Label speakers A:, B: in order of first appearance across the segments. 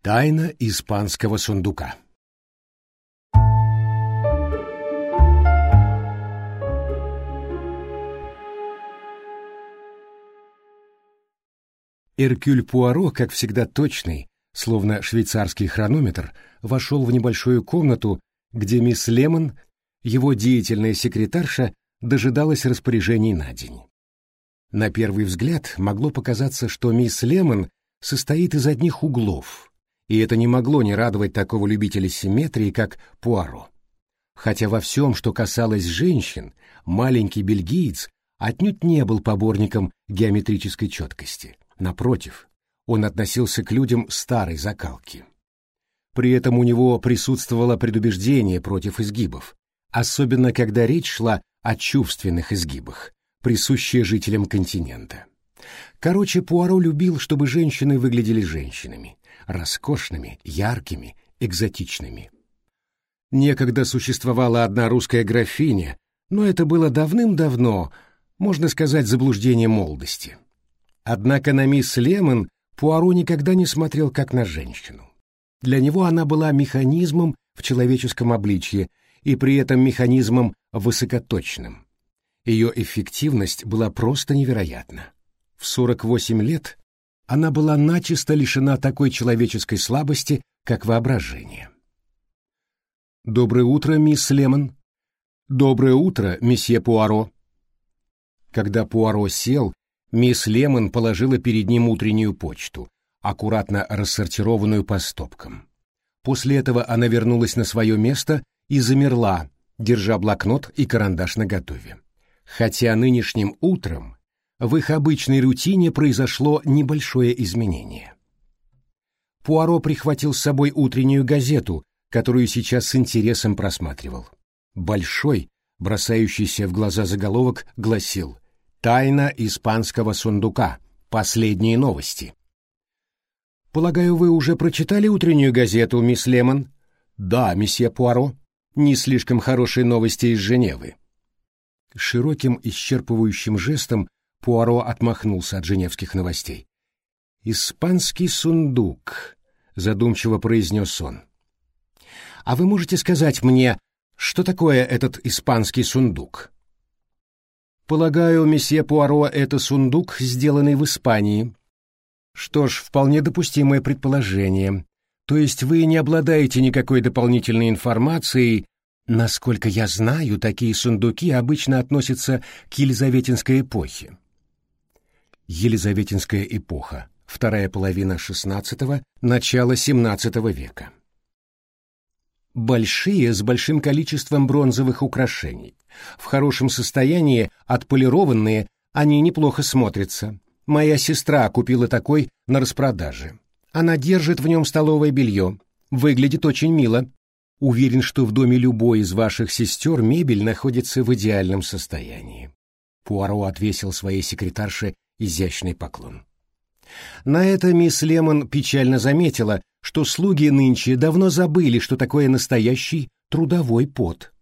A: Тайна испанского сундука Эркюль Пуаро, как всегда точный, словно швейцарский хронометр, вошел в небольшую комнату, где мисс Лемон, его деятельная секретарша, дожидалась распоряжений на день. На первый взгляд могло показаться, что мисс Лемон состоит из одних углов, и это не могло не радовать такого любителя симметрии, как Пуаро. Хотя во всем, что касалось женщин, маленький бельгиец отнюдь не был поборником геометрической четкости. Напротив, он относился к людям старой закалки. При этом у него присутствовало предубеждение против изгибов, особенно когда речь шла о чувственных изгибах, присущие жителям континента. Короче, Пуаро любил, чтобы женщины выглядели женщинами, роскошными, яркими, экзотичными. Некогда существовала одна русская графиня, но это было давным-давно, можно сказать, заблуждение молодости. Однако на мисс Лемон Пуаро никогда не смотрел как на женщину. Для него она была механизмом в человеческом обличье и при этом механизмом высокоточным. Ее эффективность была просто невероятна. В 48 лет она была начисто лишена такой человеческой слабости, как воображение. «Доброе утро, мисс Лемон». «Доброе утро, месье Пуаро». Когда Пуаро сел, Мисс Лемон положила перед ним утреннюю почту, аккуратно рассортированную по стопкам. После этого она вернулась на свое место и замерла, держа блокнот и карандаш наготове. Хотя нынешним утром в их обычной рутине произошло небольшое изменение. Пуаро прихватил с собой утреннюю газету, которую сейчас с интересом просматривал. Большой, бросающийся в глаза заголовок, гласил Тайна испанского сундука. Последние новости. Полагаю, вы уже прочитали утреннюю газету, мисс Лемон? Да, месье Пуаро. Не слишком хорошие новости из Женевы. Широким исчерпывающим жестом Пуаро отмахнулся от женевских новостей. «Испанский сундук», — задумчиво произнес он. «А вы можете сказать мне, что такое этот испанский сундук?» Полагаю, месье Пуаро, это сундук, сделанный в Испании. Что ж, вполне допустимое предположение. То есть вы не обладаете никакой дополнительной информацией. Насколько я знаю, такие сундуки обычно относятся к Елизаветинской эпохе. Елизаветинская эпоха. Вторая половина XVI, начало XVII века большие с большим количеством бронзовых украшений. В хорошем состоянии, отполированные, они неплохо смотрятся. Моя сестра купила такой на распродаже. Она держит в нем столовое белье. Выглядит очень мило. Уверен, что в доме любой из ваших сестер мебель находится в идеальном состоянии. Пуаро отвесил своей секретарше изящный поклон. На это мисс Лемон печально заметила, что слуги нынче давно забыли, что такое настоящий трудовой пот.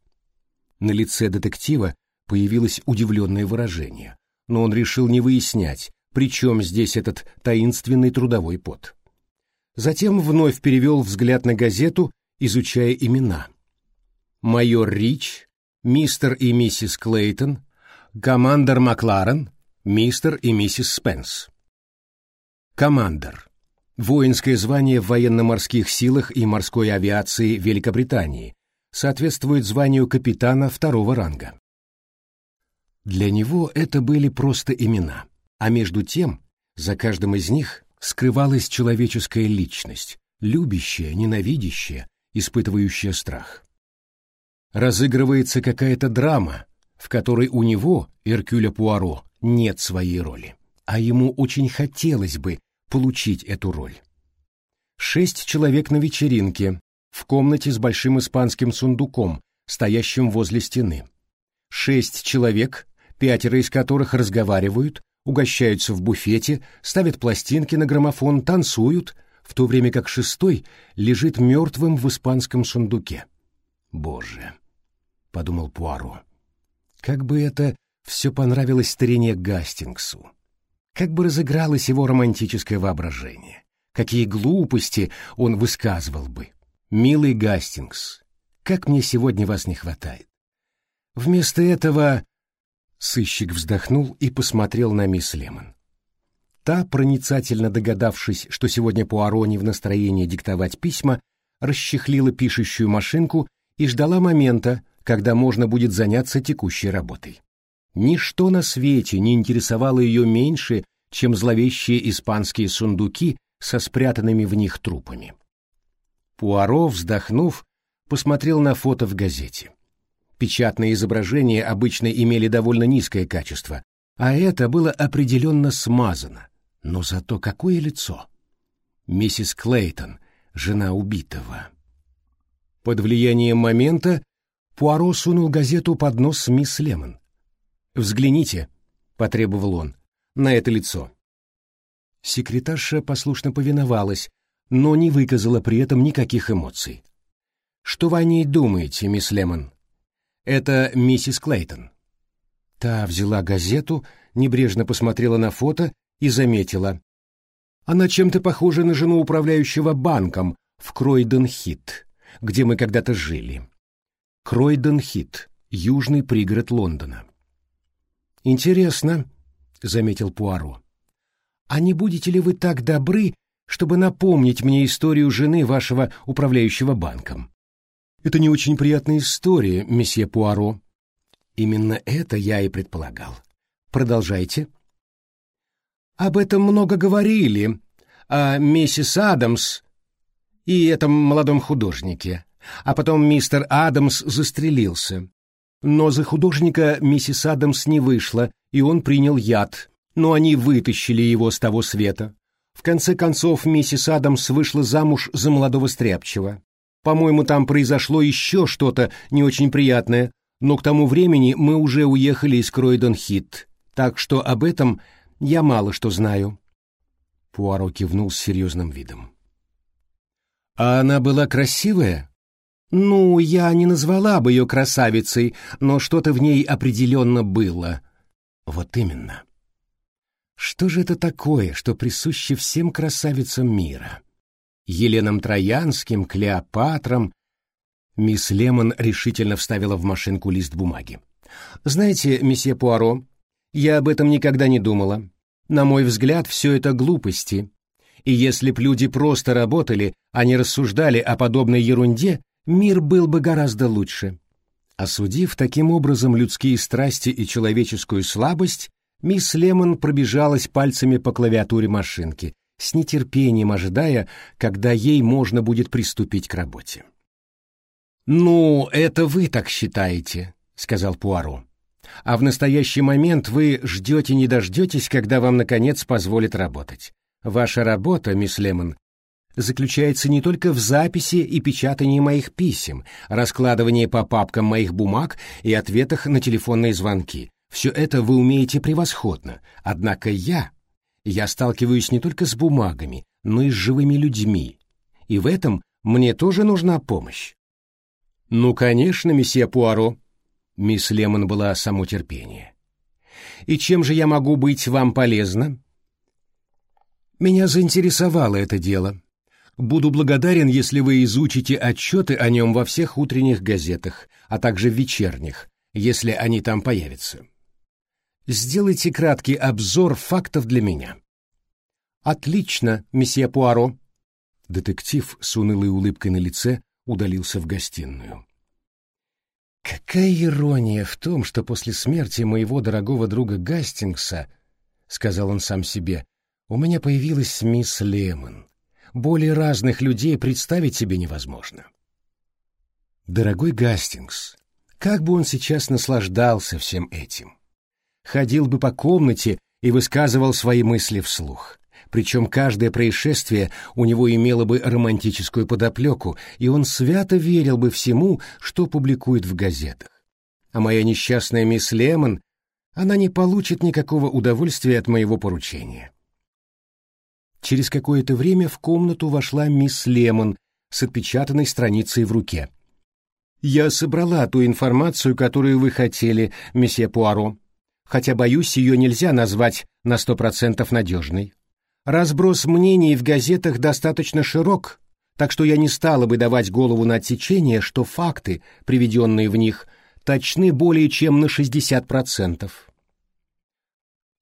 A: На лице детектива появилось удивленное выражение, но он решил не выяснять, при чем здесь этот таинственный трудовой пот. Затем вновь перевел взгляд на газету, изучая имена. Майор Рич, мистер и миссис Клейтон, командор Макларен, мистер и миссис Спенс. Командор воинское звание в военно-морских силах и морской авиации Великобритании, соответствует званию капитана второго ранга. Для него это были просто имена, а между тем за каждым из них скрывалась человеческая личность, любящая, ненавидящая, испытывающая страх. Разыгрывается какая-то драма, в которой у него, Эркюля Пуаро, нет своей роли, а ему очень хотелось бы получить эту роль. Шесть человек на вечеринке, в комнате с большим испанским сундуком, стоящим возле стены. Шесть человек, пятеро из которых разговаривают, угощаются в буфете, ставят пластинки на граммофон, танцуют, в то время как шестой лежит мертвым в испанском сундуке. «Боже!» — подумал Пуаро. «Как бы это все понравилось старине Гастингсу!» Как бы разыгралось его романтическое воображение, какие глупости он высказывал бы. Милый Гастингс, как мне сегодня вас не хватает. Вместо этого сыщик вздохнул и посмотрел на мисс Лемон. Та, проницательно догадавшись, что сегодня Пуаро не в настроении диктовать письма, расчехлила пишущую машинку и ждала момента, когда можно будет заняться текущей работой. Ничто на свете не интересовало ее меньше, чем зловещие испанские сундуки со спрятанными в них трупами. Пуаро, вздохнув, посмотрел на фото в газете. Печатные изображения обычно имели довольно низкое качество, а это было определенно смазано. Но зато какое лицо! Миссис Клейтон, жена убитого. Под влиянием момента Пуаро сунул газету под нос мисс Лемон. «Взгляните», — потребовал он, — «на это лицо». Секретарша послушно повиновалась, но не выказала при этом никаких эмоций. «Что вы о ней думаете, мисс Лемон?» «Это миссис Клейтон». Та взяла газету, небрежно посмотрела на фото и заметила. «Она чем-то похожа на жену управляющего банком в Кройден-Хит, где мы когда-то жили». Кройден-Хит, южный пригород Лондона. «Интересно», — заметил Пуаро. «А не будете ли вы так добры, чтобы напомнить мне историю жены вашего управляющего банком?» «Это не очень приятная история, месье Пуаро». «Именно это я и предполагал. Продолжайте». «Об этом много говорили, о миссис Адамс и этом молодом художнике. А потом мистер Адамс застрелился. Но за художника миссис Адамс не вышла, и он принял яд, но они вытащили его с того света. В конце концов, миссис Адамс вышла замуж за молодого стряпчего. По-моему, там произошло еще что-то не очень приятное, но к тому времени мы уже уехали из Кройдон-Хит, так что об этом я мало что знаю. Пуаро кивнул с серьезным видом. «А она была красивая?» Ну, я не назвала бы ее красавицей, но что-то в ней определенно было. Вот именно. Что же это такое, что присуще всем красавицам мира? Еленам Троянским, Клеопатрам. Мисс Лемон решительно вставила в машинку лист бумаги. Знаете, месье Пуаро, я об этом никогда не думала. На мой взгляд, все это глупости. И если б люди просто работали, а не рассуждали о подобной ерунде, мир был бы гораздо лучше. Осудив таким образом людские страсти и человеческую слабость, мисс Лемон пробежалась пальцами по клавиатуре машинки, с нетерпением ожидая, когда ей можно будет приступить к работе. «Ну, это вы так считаете», — сказал Пуаро. «А в настоящий момент вы ждете не дождетесь, когда вам, наконец, позволят работать. Ваша работа, мисс Лемон, заключается не только в записи и печатании моих писем, раскладывании по папкам моих бумаг и ответах на телефонные звонки. Все это вы умеете превосходно. Однако я... Я сталкиваюсь не только с бумагами, но и с живыми людьми. И в этом мне тоже нужна помощь. Ну, конечно, месье Пуаро. Мисс Лемон была само терпение. И чем же я могу быть вам полезна? Меня заинтересовало это дело. Буду благодарен, если вы изучите отчеты о нем во всех утренних газетах, а также вечерних, если они там появятся. Сделайте краткий обзор фактов для меня. Отлично, месье Пуаро. Детектив с унылой улыбкой на лице удалился в гостиную. Какая ирония в том, что после смерти моего дорогого друга Гастингса, сказал он сам себе, у меня появилась мисс Лемон более разных людей представить себе невозможно. Дорогой Гастингс, как бы он сейчас наслаждался всем этим. Ходил бы по комнате и высказывал свои мысли вслух. Причем каждое происшествие у него имело бы романтическую подоплеку, и он свято верил бы всему, что публикует в газетах. А моя несчастная мисс Лемон, она не получит никакого удовольствия от моего поручения. Через какое-то время в комнату вошла мисс Лемон с отпечатанной страницей в руке. «Я собрала ту информацию, которую вы хотели, месье Пуаро, хотя, боюсь, ее нельзя назвать на сто процентов надежной. Разброс мнений в газетах достаточно широк, так что я не стала бы давать голову на отсечение, что факты, приведенные в них, точны более чем на 60%.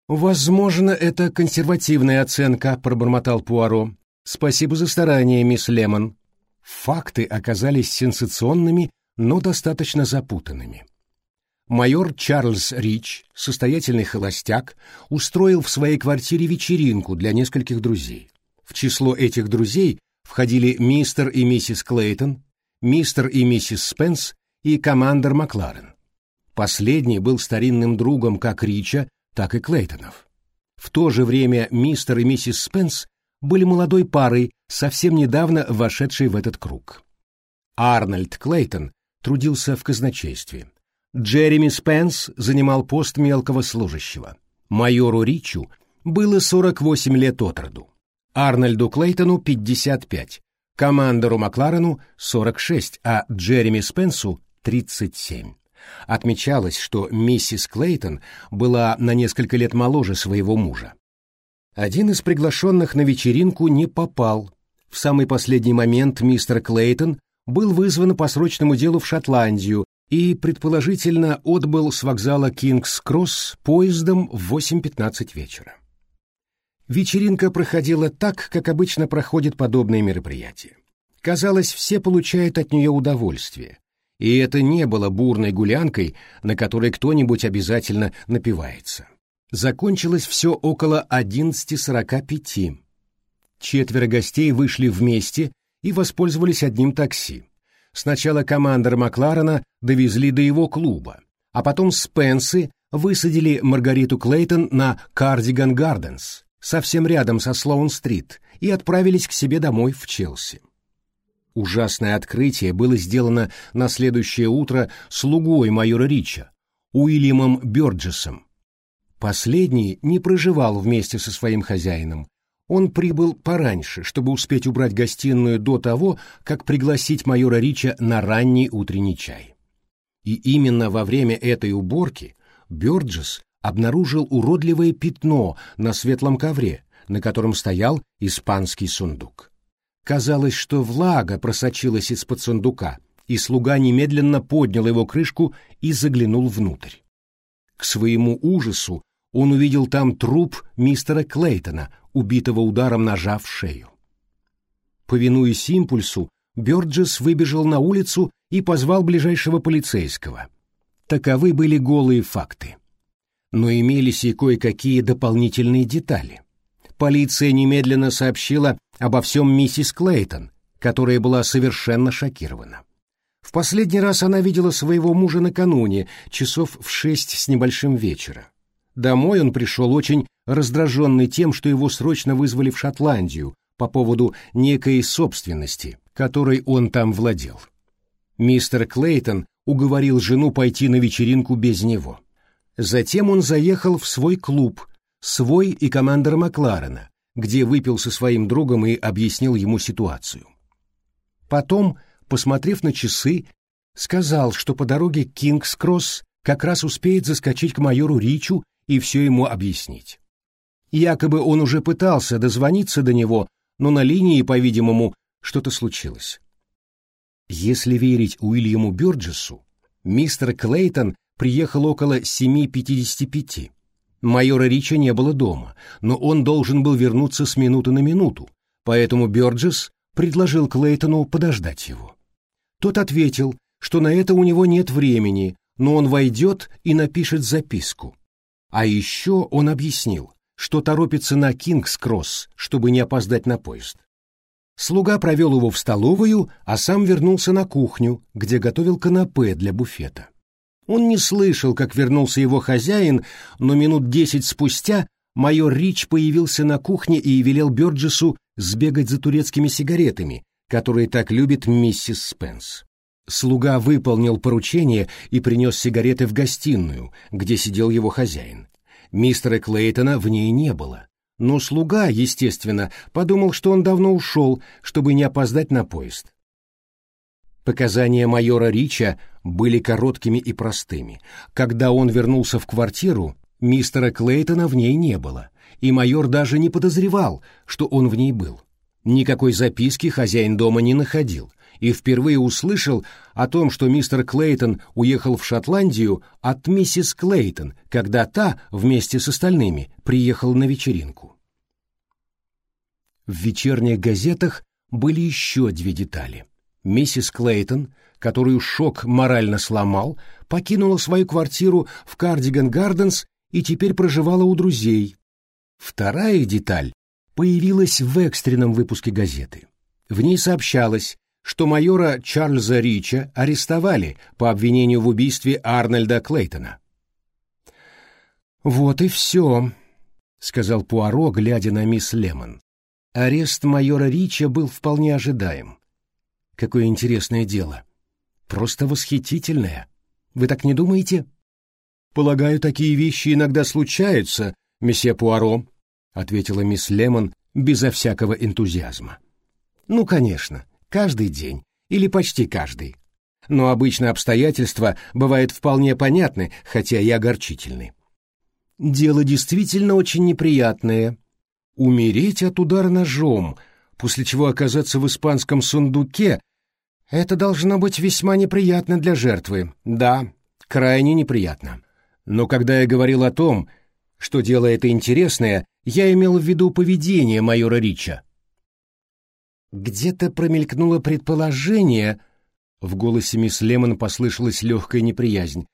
A: «Возможно, это консервативная оценка», — пробормотал Пуаро. «Спасибо за старание, мисс Лемон». Факты оказались сенсационными, но достаточно запутанными. Майор Чарльз Рич, состоятельный холостяк, устроил в своей квартире вечеринку для нескольких друзей. В число этих друзей входили мистер и миссис Клейтон, мистер и миссис Спенс и командор Макларен. Последний был старинным другом как Рича, так и Клейтонов. В то же время мистер и миссис Спенс были молодой парой, совсем недавно вошедшей в этот круг. Арнольд Клейтон трудился в казначействе. Джереми Спенс занимал пост мелкого служащего. Майору Ричу было 48 лет от роду. Арнольду Клейтону 55, командору Макларену 46, а Джереми Спенсу 37. Отмечалось, что миссис Клейтон была на несколько лет моложе своего мужа. Один из приглашенных на вечеринку не попал. В самый последний момент мистер Клейтон был вызван по срочному делу в Шотландию и, предположительно, отбыл с вокзала Кингс-Кросс поездом в 8.15 вечера. Вечеринка проходила так, как обычно проходят подобные мероприятия. Казалось, все получают от нее удовольствие, и это не было бурной гулянкой, на которой кто-нибудь обязательно напивается. Закончилось все около 11.45. Четверо гостей вышли вместе и воспользовались одним такси. Сначала командор Макларена довезли до его клуба, а потом Спенсы высадили Маргариту Клейтон на Кардиган Гарденс, совсем рядом со Слоун-стрит, и отправились к себе домой в Челси. Ужасное открытие было сделано на следующее утро слугой майора Рича, Уильямом Бёрджесом. Последний не проживал вместе со своим хозяином. Он прибыл пораньше, чтобы успеть убрать гостиную до того, как пригласить майора Рича на ранний утренний чай. И именно во время этой уборки Бёрджес обнаружил уродливое пятно на светлом ковре, на котором стоял испанский сундук. Казалось, что влага просочилась из-под сундука, и слуга немедленно поднял его крышку и заглянул внутрь. К своему ужасу он увидел там труп мистера Клейтона, убитого ударом ножа в шею. Повинуясь импульсу, Бёрджес выбежал на улицу и позвал ближайшего полицейского. Таковы были голые факты. Но имелись и кое-какие дополнительные детали полиция немедленно сообщила обо всем миссис Клейтон, которая была совершенно шокирована. В последний раз она видела своего мужа накануне, часов в шесть с небольшим вечера. Домой он пришел очень раздраженный тем, что его срочно вызвали в Шотландию по поводу некой собственности, которой он там владел. Мистер Клейтон уговорил жену пойти на вечеринку без него. Затем он заехал в свой клуб – свой и командора Макларена, где выпил со своим другом и объяснил ему ситуацию. Потом, посмотрев на часы, сказал, что по дороге Кингс-Кросс как раз успеет заскочить к майору Ричу и все ему объяснить. Якобы он уже пытался дозвониться до него, но на линии, по-видимому, что-то случилось. Если верить Уильяму Бёрджесу, мистер Клейтон приехал около 7.55. Майора Рича не было дома, но он должен был вернуться с минуты на минуту, поэтому Бёрджес предложил Клейтону подождать его. Тот ответил, что на это у него нет времени, но он войдет и напишет записку. А еще он объяснил, что торопится на Кингс-Кросс, чтобы не опоздать на поезд. Слуга провел его в столовую, а сам вернулся на кухню, где готовил канапе для буфета. Он не слышал, как вернулся его хозяин, но минут десять спустя майор Рич появился на кухне и велел Бёрджесу сбегать за турецкими сигаретами, которые так любит миссис Спенс. Слуга выполнил поручение и принес сигареты в гостиную, где сидел его хозяин. Мистера Клейтона в ней не было. Но слуга, естественно, подумал, что он давно ушел, чтобы не опоздать на поезд. Показания майора Рича были короткими и простыми. Когда он вернулся в квартиру, Мистера Клейтона в ней не было, и майор даже не подозревал, что он в ней был. Никакой записки хозяин дома не находил, и впервые услышал о том, что мистер Клейтон уехал в Шотландию от миссис Клейтон, когда та, вместе с остальными, приехала на вечеринку. В вечерних газетах были еще две детали. Миссис Клейтон, которую шок морально сломал, покинула свою квартиру в Кардиган Гарденс и теперь проживала у друзей. Вторая деталь появилась в экстренном выпуске газеты. В ней сообщалось, что майора Чарльза Рича арестовали по обвинению в убийстве Арнольда Клейтона. «Вот и все», — сказал Пуаро, глядя на мисс Лемон. Арест майора Рича был вполне ожидаем. Какое интересное дело. Просто восхитительное. Вы так не думаете? Полагаю, такие вещи иногда случаются, месье Пуаро, ответила мисс Лемон безо всякого энтузиазма. Ну, конечно, Каждый день. Или почти каждый. Но обычно обстоятельства бывают вполне понятны, хотя и огорчительны. Дело действительно очень неприятное. Умереть от удара ножом, после чего оказаться в испанском сундуке, это должно быть весьма неприятно для жертвы. Да, крайне неприятно. Но когда я говорил о том, что дело это интересное, я имел в виду поведение майора Рича. Где-то промелькнуло предположение, в голосе мисс Лемон послышалась легкая неприязнь,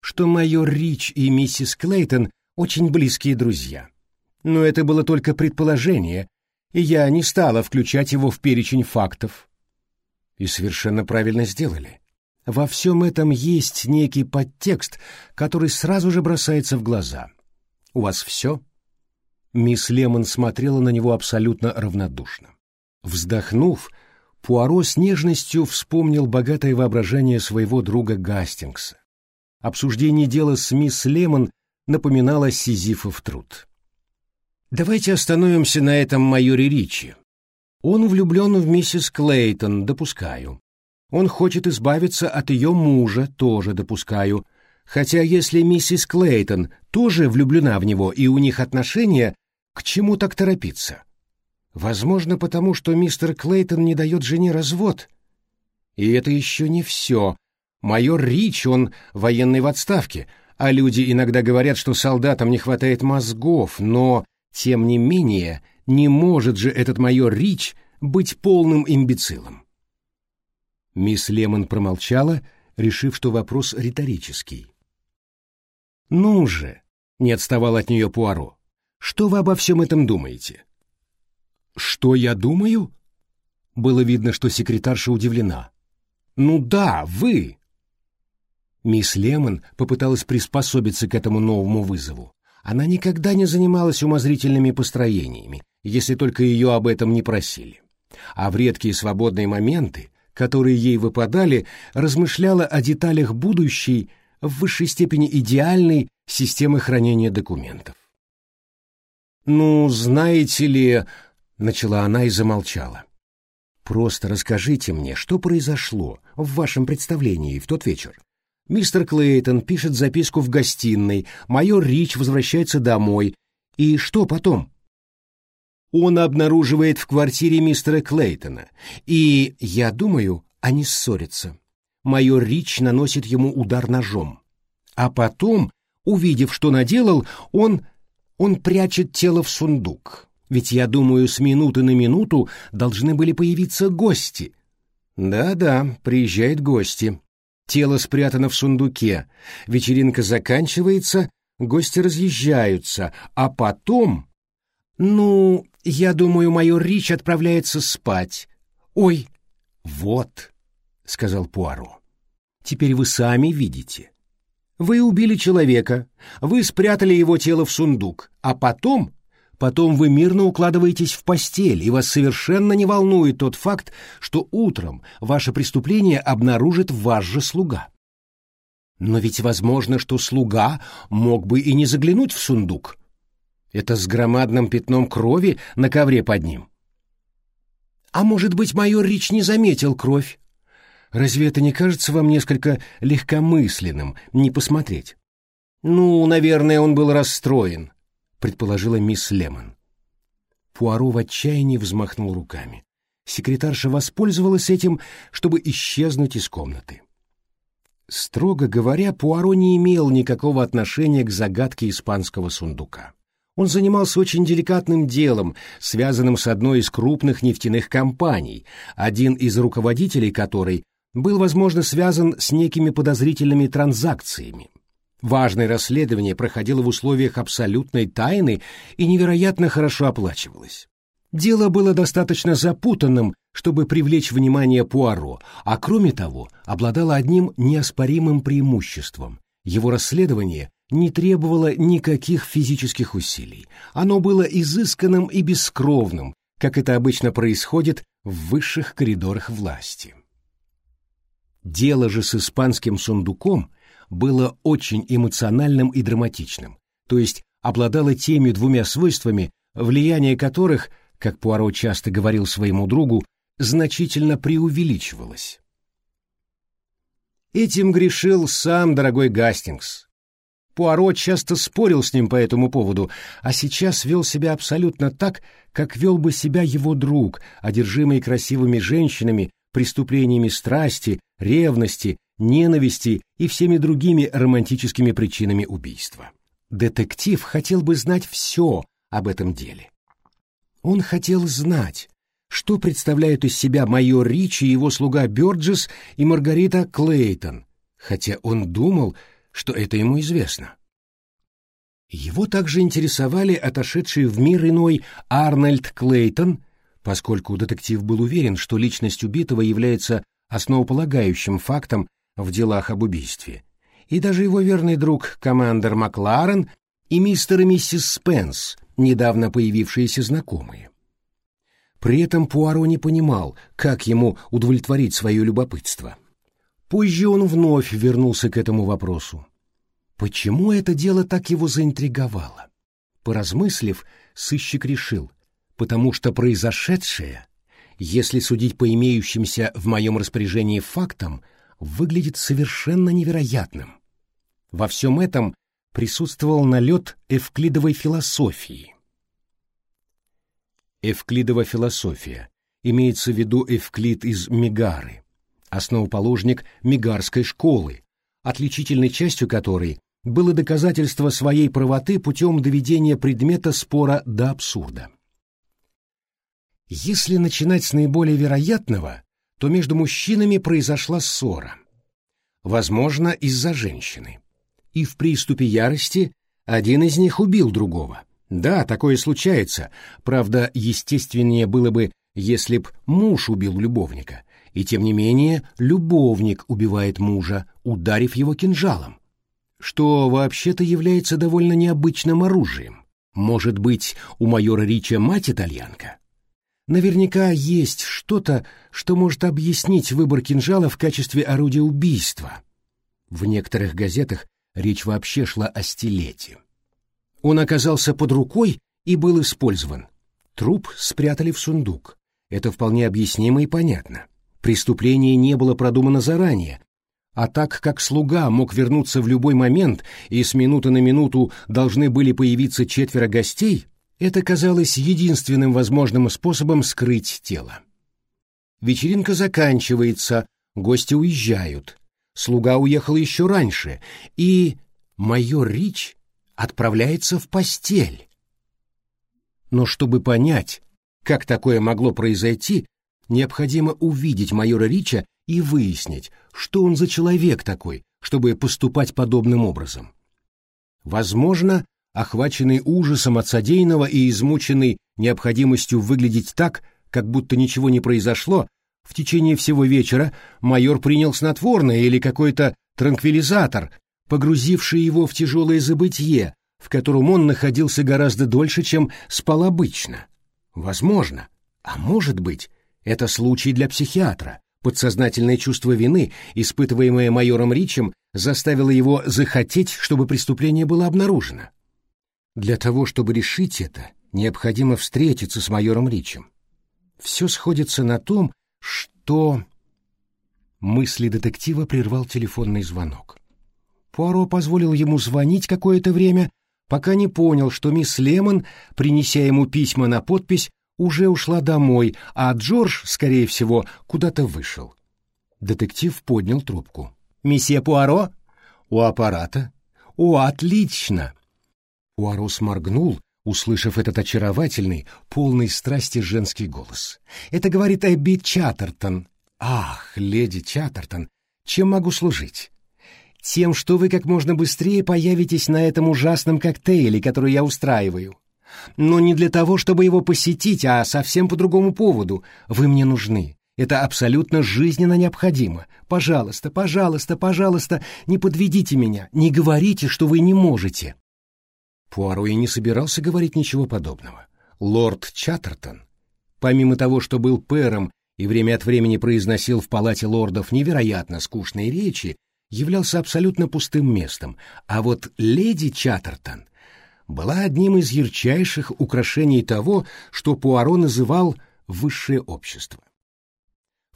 A: что майор Рич и миссис Клейтон очень близкие друзья. Но это было только предположение, и я не стала включать его в перечень фактов. И совершенно правильно сделали. Во всем этом есть некий подтекст, который сразу же бросается в глаза. «У вас все?» Мисс Лемон смотрела на него абсолютно равнодушно. Вздохнув, Пуаро с нежностью вспомнил богатое воображение своего друга Гастингса. Обсуждение дела с мисс Лемон напоминало Сизифов труд. «Давайте остановимся на этом майоре Ричи. Он влюблен в миссис Клейтон, допускаю. Он хочет избавиться от ее мужа, тоже допускаю. Хотя если миссис Клейтон тоже влюблена в него и у них отношения, к чему так торопиться?» Возможно, потому что мистер Клейтон не дает жене развод. И это еще не все. Майор Рич, он военный в отставке, а люди иногда говорят, что солдатам не хватает мозгов, но, тем не менее, не может же этот майор Рич быть полным имбецилом. Мисс Лемон промолчала, решив, что вопрос риторический. «Ну же!» — не отставал от нее Пуаро. «Что вы обо всем этом думаете?» «Что я думаю?» Было видно, что секретарша удивлена. «Ну да, вы!» Мисс Лемон попыталась приспособиться к этому новому вызову. Она никогда не занималась умозрительными построении, если только ее об этом не просили. А в редкие свободные моменты, которые ей выпадали, размышляла о деталях будущей, в высшей степени идеальной системы хранения документов. «Ну, знаете ли, — начала она и замолчала. «Просто расскажите мне, что произошло в вашем представлении в тот вечер. Мистер Клейтон пишет записку в гостиной, майор Рич возвращается домой. И что потом?» Он обнаруживает в квартире мистера Клейтона, и, я думаю, они ссорятся. Майор Рич наносит ему удар ножом. А потом, увидев, что наделал, он... он прячет тело в сундук. Ведь, я думаю, с минуты на минуту должны были появиться гости. Да-да, приезжают гости. Тело спрятано в сундуке. Вечеринка заканчивается, гости разъезжаются, а потом... Ну, я думаю, майор Рич отправляется спать. Ой, вот, — сказал Пуаро. Теперь вы сами видите. Вы убили человека, вы спрятали его тело в сундук, а потом Потом вы мирно укладываетесь в постель, и вас совершенно не волнует тот факт, что утром ваше преступление обнаружит ваш же слуга. Но ведь возможно, что слуга мог бы и не заглянуть в сундук. Это с громадным пятном крови на ковре под ним. А может быть, майор Рич не заметил кровь? Разве это не кажется вам несколько легкомысленным не посмотреть? «Ну, наверное, он был расстроен», — предположила мисс Лемон. Пуаро в отчаянии взмахнул руками. Секретарша воспользовалась этим, чтобы исчезнуть из комнаты. Строго говоря, Пуаро не имел никакого отношения к загадке испанского сундука. Он занимался очень деликатным делом, связанным с одной из крупных нефтяных компаний, один из руководителей которой был, возможно, связан с некими подозрительными транзакциями. Важное расследование проходило в условиях абсолютной тайны и невероятно хорошо оплачивалось. Дело было достаточно запутанным, чтобы привлечь внимание Пуаро, а кроме того, обладало одним неоспоримым преимуществом. Его расследование не требовало никаких физических усилий. Оно было изысканным и бескровным, как это обычно происходит в высших коридорах власти. Дело же с испанским сундуком было очень эмоциональным и драматичным, то есть обладало теми двумя свойствами, влияние которых – как Пуаро часто говорил своему другу, значительно преувеличивалось. Этим грешил сам дорогой Гастингс. Пуаро часто спорил с ним по этому поводу, а сейчас вел себя абсолютно так, как вел бы себя его друг, одержимый красивыми женщинами, преступлениями страсти, ревности, ненависти и всеми другими романтическими причинами убийства. Детектив хотел бы знать все об этом деле. Он хотел знать, что представляют из себя майор Ричи его слуга Бёрджес и Маргарита Клейтон, хотя он думал, что это ему известно. Его также интересовали отошедший в мир иной Арнольд Клейтон, поскольку детектив был уверен, что личность убитого является основополагающим фактом в делах об убийстве, и даже его верный друг командор Макларен и мистер и миссис Спенс, недавно появившиеся знакомые. При этом Пуаро не понимал, как ему удовлетворить свое любопытство. Позже он вновь вернулся к этому вопросу. Почему это дело так его заинтриговало? Поразмыслив, сыщик решил, потому что произошедшее, если судить по имеющимся в моем распоряжении фактам, выглядит совершенно невероятным. Во всем этом присутствовал налет эвклидовой философии. Эвклидова философия имеется в виду Эвклид из Мегары, основоположник Мегарской школы, отличительной частью которой было доказательство своей правоты путем доведения предмета спора до абсурда. Если начинать с наиболее вероятного, то между мужчинами произошла ссора. Возможно, из-за женщины и в приступе ярости один из них убил другого. Да, такое случается. Правда, естественнее было бы, если б муж убил любовника. И тем не менее, любовник убивает мужа, ударив его кинжалом. Что вообще-то является довольно необычным оружием. Может быть, у майора Рича мать итальянка? Наверняка есть что-то, что может объяснить выбор кинжала в качестве орудия убийства. В некоторых газетах Речь вообще шла о стилете. Он оказался под рукой и был использован. Труп спрятали в сундук. Это вполне объяснимо и понятно. Преступление не было продумано заранее, а так как слуга мог вернуться в любой момент и с минуты на минуту должны были появиться четверо гостей, это казалось единственным возможным способом скрыть тело. Вечеринка заканчивается, гости уезжают слуга уехал еще раньше, и майор Рич отправляется в постель. Но чтобы понять, как такое могло произойти, необходимо увидеть майора Рича и выяснить, что он за человек такой, чтобы поступать подобным образом. Возможно, охваченный ужасом от содеянного и измученный необходимостью выглядеть так, как будто ничего не произошло, в течение всего вечера майор принял снотворное или какой-то транквилизатор, погрузивший его в тяжелое забытье, в котором он находился гораздо дольше, чем спал обычно. Возможно, а может быть, это случай для психиатра. Подсознательное чувство вины, испытываемое майором Ричем, заставило его захотеть, чтобы преступление было обнаружено. Для того, чтобы решить это, необходимо встретиться с майором Ричем. Все сходится на том, что... Мысли детектива прервал телефонный звонок. Пуаро позволил ему звонить какое-то время, пока не понял, что мисс Лемон, принеся ему письма на подпись, уже ушла домой, а Джордж, скорее всего, куда-то вышел. Детектив поднял трубку. «Месье Пуаро?» «У аппарата». «О, отлично!» Пуаро сморгнул, услышав этот очаровательный, полный страсти женский голос. «Это говорит Эбби Чаттертон». «Ах, леди Чаттертон, чем могу служить?» «Тем, что вы как можно быстрее появитесь на этом ужасном коктейле, который я устраиваю. Но не для того, чтобы его посетить, а совсем по другому поводу. Вы мне нужны. Это абсолютно жизненно необходимо. Пожалуйста, пожалуйста, пожалуйста, не подведите меня, не говорите, что вы не можете». Пуаро и не собирался говорить ничего подобного. Лорд Чаттертон, помимо того, что был пэром и время от времени произносил в палате лордов невероятно скучные речи, являлся абсолютно пустым местом, а вот леди Чаттертон была одним из ярчайших украшений того, что Пуаро называл «высшее общество».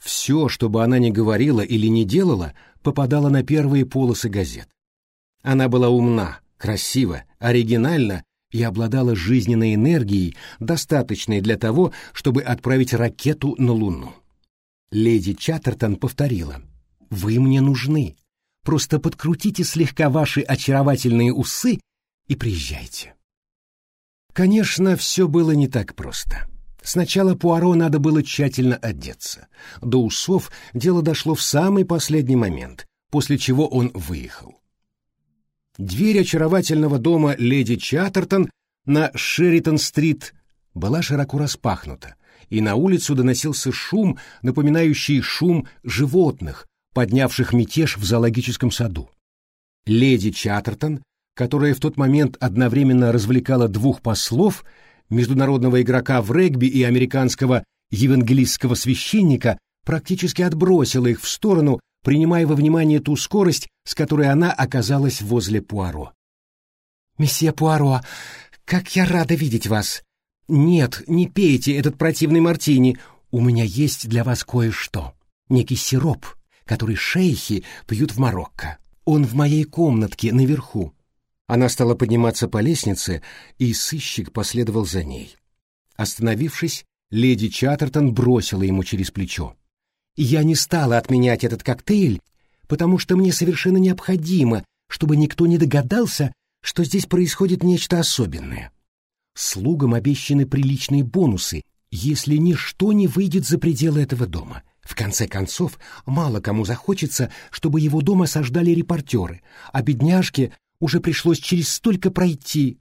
A: Все, что бы она ни говорила или не делала, попадало на первые полосы газет. Она была умна, красиво, оригинально и обладала жизненной энергией, достаточной для того, чтобы отправить ракету на Луну. Леди Чаттертон повторила, «Вы мне нужны. Просто подкрутите слегка ваши очаровательные усы и приезжайте». Конечно, все было не так просто. Сначала Пуаро надо было тщательно одеться. До усов дело дошло в самый последний момент, после чего он выехал. Дверь очаровательного дома леди Чаттертон на Шеритон-стрит была широко распахнута, и на улицу доносился шум, напоминающий шум животных, поднявших мятеж в зоологическом саду. Леди Чаттертон, которая в тот момент одновременно развлекала двух послов, международного игрока в регби и американского евангелистского священника, практически отбросила их в сторону принимая во внимание ту скорость, с которой она оказалась возле Пуаро. «Месье Пуаро, как я рада видеть вас! Нет, не пейте этот противный мартини, у меня есть для вас кое-что. Некий сироп, который шейхи пьют в Марокко. Он в моей комнатке наверху». Она стала подниматься по лестнице, и сыщик последовал за ней. Остановившись, леди Чаттертон бросила ему через плечо. Я не стала отменять этот коктейль, потому что мне совершенно необходимо, чтобы никто не догадался, что здесь происходит нечто особенное. Слугам обещаны приличные бонусы, если ничто не выйдет за пределы этого дома. В конце концов, мало кому захочется, чтобы его дом осаждали репортеры, а бедняжке уже пришлось через столько пройти.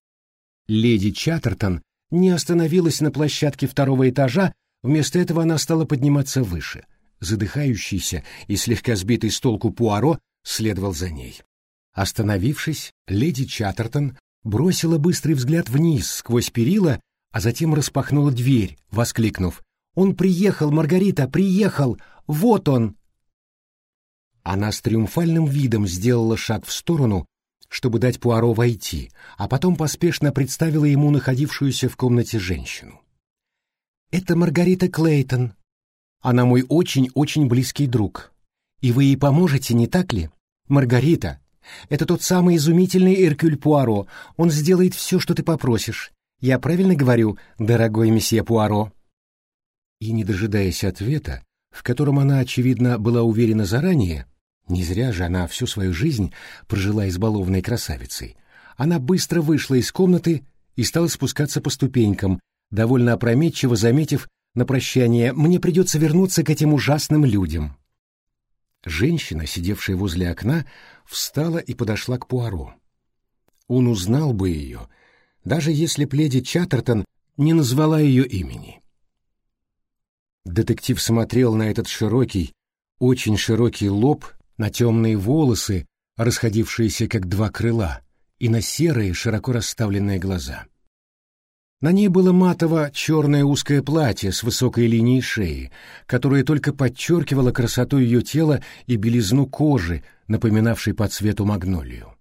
A: Леди Чаттертон не остановилась на площадке второго этажа, вместо этого она стала подниматься выше — задыхающийся и слегка сбитый с толку Пуаро следовал за ней. Остановившись, леди Чаттертон бросила быстрый взгляд вниз сквозь перила, а затем распахнула дверь, воскликнув «Он приехал, Маргарита, приехал! Вот он!» Она с триумфальным видом сделала шаг в сторону, чтобы дать Пуаро войти, а потом поспешно представила ему находившуюся в комнате женщину. «Это Маргарита Клейтон», она мой очень-очень близкий друг. И вы ей поможете, не так ли? Маргарита, это тот самый изумительный Эркюль Пуаро. Он сделает все, что ты попросишь. Я правильно говорю, дорогой месье Пуаро?» И, не дожидаясь ответа, в котором она, очевидно, была уверена заранее, не зря же она всю свою жизнь прожила избалованной красавицей, она быстро вышла из комнаты и стала спускаться по ступенькам, довольно опрометчиво заметив, на прощание мне придется вернуться к этим ужасным людям. Женщина, сидевшая возле окна, встала и подошла к Пуаро. Он узнал бы ее, даже если б леди Чаттертон не назвала ее имени. Детектив смотрел на этот широкий, очень широкий лоб, на темные волосы, расходившиеся как два крыла, и на серые, широко расставленные глаза. На ней было матово-черное узкое платье с высокой линией шеи, которое только подчеркивало красоту ее тела и белизну кожи, напоминавшей по цвету магнолию.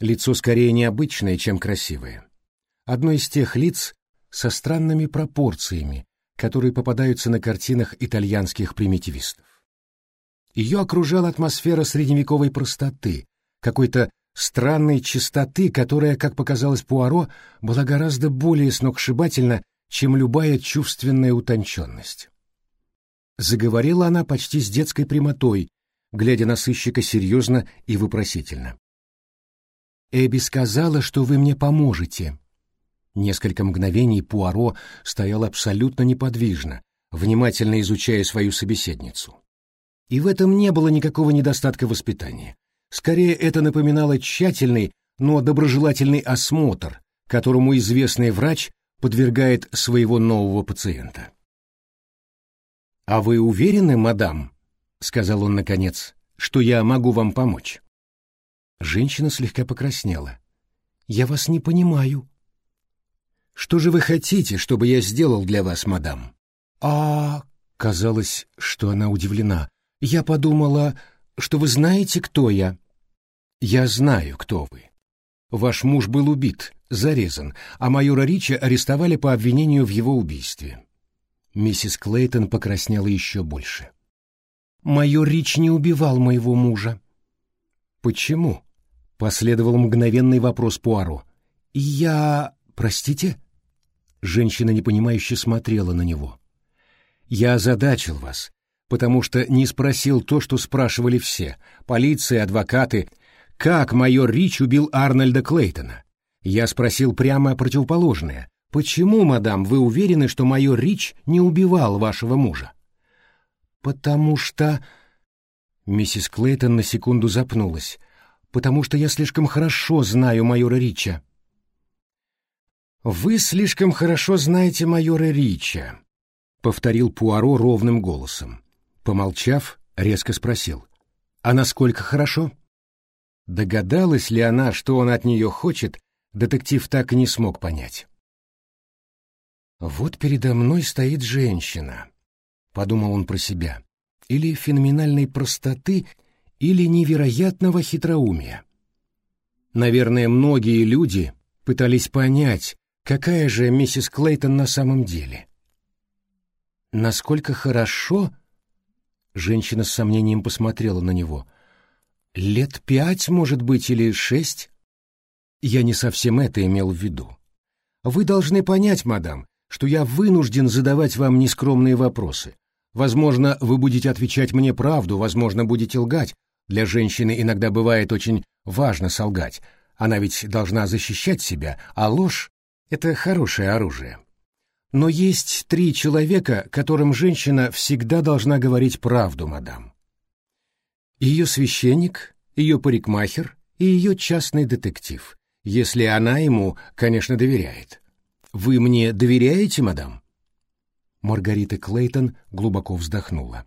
A: Лицо скорее необычное, чем красивое. Одно из тех лиц со странными пропорциями, которые попадаются на картинах итальянских примитивистов. Ее окружала атмосфера средневековой простоты, какой-то странной чистоты, которая, как показалось Пуаро, была гораздо более сногсшибательна, чем любая чувственная утонченность. Заговорила она почти с детской прямотой, глядя на сыщика серьезно и вопросительно. «Эбби сказала, что вы мне поможете». Несколько мгновений Пуаро стоял абсолютно неподвижно, внимательно изучая свою собеседницу. И в этом не было никакого недостатка воспитания. Скорее, это напоминало тщательный, но доброжелательный осмотр, которому известный врач подвергает своего нового пациента. «А вы уверены, мадам, — сказал он наконец, — что я могу вам помочь?» Женщина слегка покраснела. «Я вас не понимаю». «Что же вы хотите, чтобы я сделал для вас, мадам?» «А...» — казалось, что она удивлена. «Я подумала, что вы знаете, кто я». «Я знаю, кто вы. Ваш муж был убит, зарезан, а майора Рича арестовали по обвинению в его убийстве». Миссис Клейтон покраснела еще больше. «Майор Рич не убивал моего мужа». «Почему?» — последовал мгновенный вопрос Пуаро. «Я... простите?» Женщина непонимающе смотрела на него. «Я озадачил вас, потому что не спросил то, что спрашивали все — полиция, адвокаты, как майор Рич убил Арнольда Клейтона? Я спросил прямо противоположное. Почему, мадам, вы уверены, что майор Рич не убивал вашего мужа? Потому что... Миссис Клейтон на секунду запнулась. Потому что я слишком хорошо знаю майора Рича. «Вы слишком хорошо знаете майора Рича», — повторил Пуаро ровным голосом. Помолчав, резко спросил. «А насколько хорошо?» Догадалась ли она, что он от нее хочет, детектив так и не смог понять. «Вот передо мной стоит женщина», — подумал он про себя, — «или феноменальной простоты, или невероятного хитроумия». Наверное, многие люди пытались понять, какая же миссис Клейтон на самом деле. Насколько хорошо... Женщина с сомнением посмотрела на него — Лет пять, может быть, или шесть? Я не совсем это имел в виду. Вы должны понять, мадам, что я вынужден задавать вам нескромные вопросы. Возможно, вы будете отвечать мне правду, возможно, будете лгать. Для женщины иногда бывает очень важно солгать. Она ведь должна защищать себя, а ложь — это хорошее оружие. Но есть три человека, которым женщина всегда должна говорить правду, мадам. Ее священник, ее парикмахер и ее частный детектив, если она ему, конечно, доверяет. Вы мне доверяете, мадам? Маргарита Клейтон глубоко вздохнула.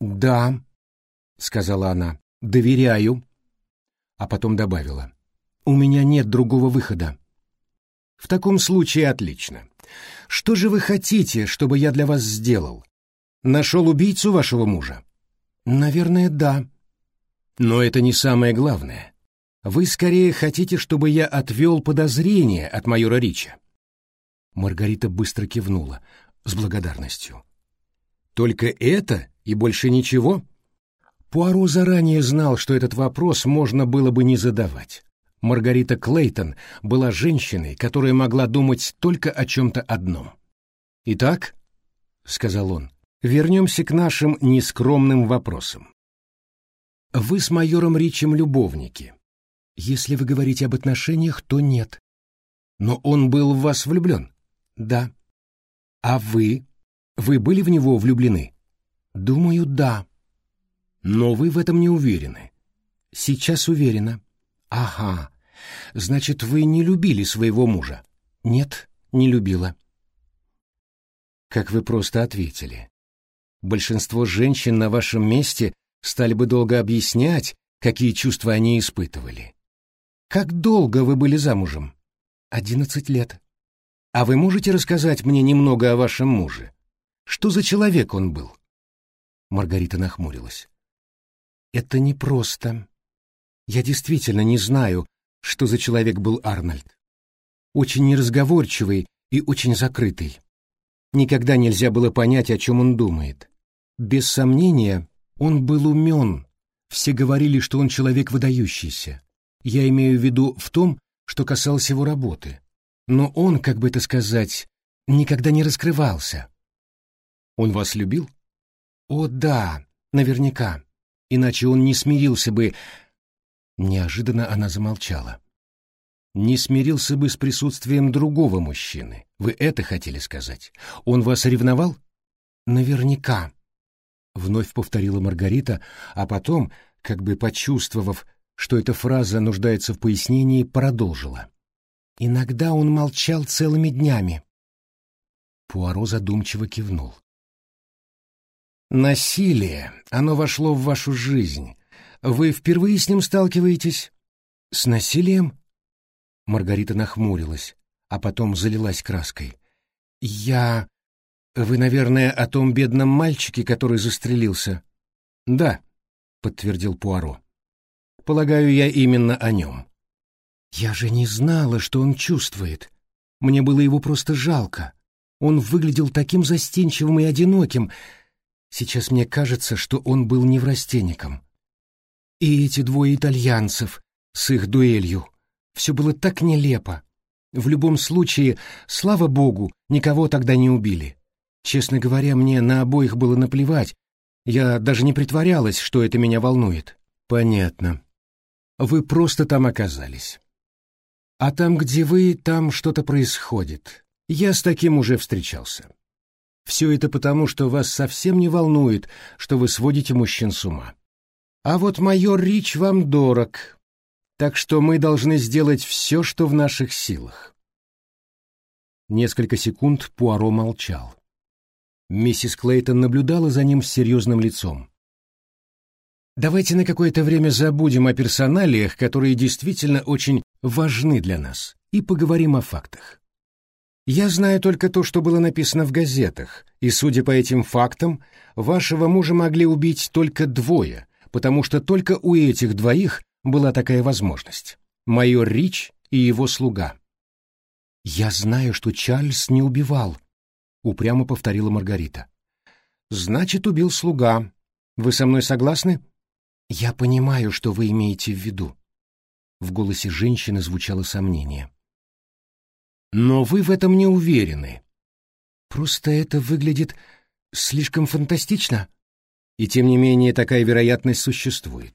A: «Да», — сказала она, — «доверяю». А потом добавила, «У меня нет другого выхода». «В таком случае отлично. Что же вы хотите, чтобы я для вас сделал? Нашел убийцу вашего мужа?» «Наверное, да», но это не самое главное. Вы скорее хотите, чтобы я отвел подозрение от майора Рича. Маргарита быстро кивнула, с благодарностью. Только это и больше ничего? Пуаро заранее знал, что этот вопрос можно было бы не задавать. Маргарита Клейтон была женщиной, которая могла думать только о чем-то одном. «Итак», — сказал он, — «вернемся к нашим нескромным вопросам. Вы с майором Ричем любовники. Если вы говорите об отношениях, то нет. Но он был в вас влюблен? Да. А вы? Вы были в него влюблены? Думаю, да. Но вы в этом не уверены. Сейчас уверена. Ага. Значит, вы не любили своего мужа? Нет, не любила. Как вы просто ответили. Большинство женщин на вашем месте стали бы долго объяснять, какие чувства они испытывали. Как долго вы были замужем? Одиннадцать лет. А вы можете рассказать мне немного о вашем муже? Что за человек он был? Маргарита нахмурилась. Это непросто. Я действительно не знаю, что за человек был Арнольд. Очень неразговорчивый и очень закрытый. Никогда нельзя было понять, о чем он думает. Без сомнения, он был умен, все говорили, что он человек выдающийся, Я имею в виду в том, что касалось его работы. Но он, как бы это сказать, никогда не раскрывался. Он вас любил? О, да, наверняка. Иначе он не смирился бы... Неожиданно она замолчала. Не смирился бы с присутствием другого мужчины. Вы это хотели сказать? Он вас ревновал? Наверняка. Вновь повторила Маргарита, а потом, как бы почувствовав, что эта фраза нуждается в пояснении, продолжила. Иногда он молчал целыми днями. Пуаро задумчиво кивнул. Насилие, оно вошло в вашу жизнь. Вы впервые с ним сталкиваетесь? С насилием? Маргарита нахмурилась, а потом залилась краской. Я... Вы, наверное, о том бедном мальчике, который застрелился? Да, подтвердил Пуаро. Полагаю, я именно о нем. Я же не знала, что он чувствует. Мне было его просто жалко. Он выглядел таким застенчивым и одиноким. Сейчас мне кажется, что он был неврастенником. И эти двое итальянцев с их дуэлью. Все было так нелепо. В любом случае, слава богу, никого тогда не убили. Честно говоря, мне на обоих было наплевать. Я даже не притворялась, что это меня волнует. Понятно. Вы просто там оказались. А там, где вы, там что-то происходит. Я с таким уже встречался. Все это потому, что вас совсем не волнует, что вы сводите мужчин с ума. А вот майор Рич вам дорог, так что мы должны сделать все, что в наших силах. Несколько секунд Пуаро молчал. Миссис Клейтон наблюдала за ним с серьезным лицом. Давайте на какое-то время забудем о персоналиях, которые действительно очень важны для нас, и поговорим о фактах. Я знаю только то, что было написано в газетах, и, судя по этим фактам, вашего мужа могли убить только двое, потому что только у этих двоих была такая возможность. Майор Рич и его слуга. «Я знаю, что Чарльз не убивал», — упрямо повторила Маргарита. «Значит, убил слуга. Вы со мной согласны?» «Я понимаю, что вы имеете в виду». В голосе женщины звучало сомнение. «Но вы в этом не уверены. Просто это выглядит слишком фантастично. И тем не менее такая вероятность существует.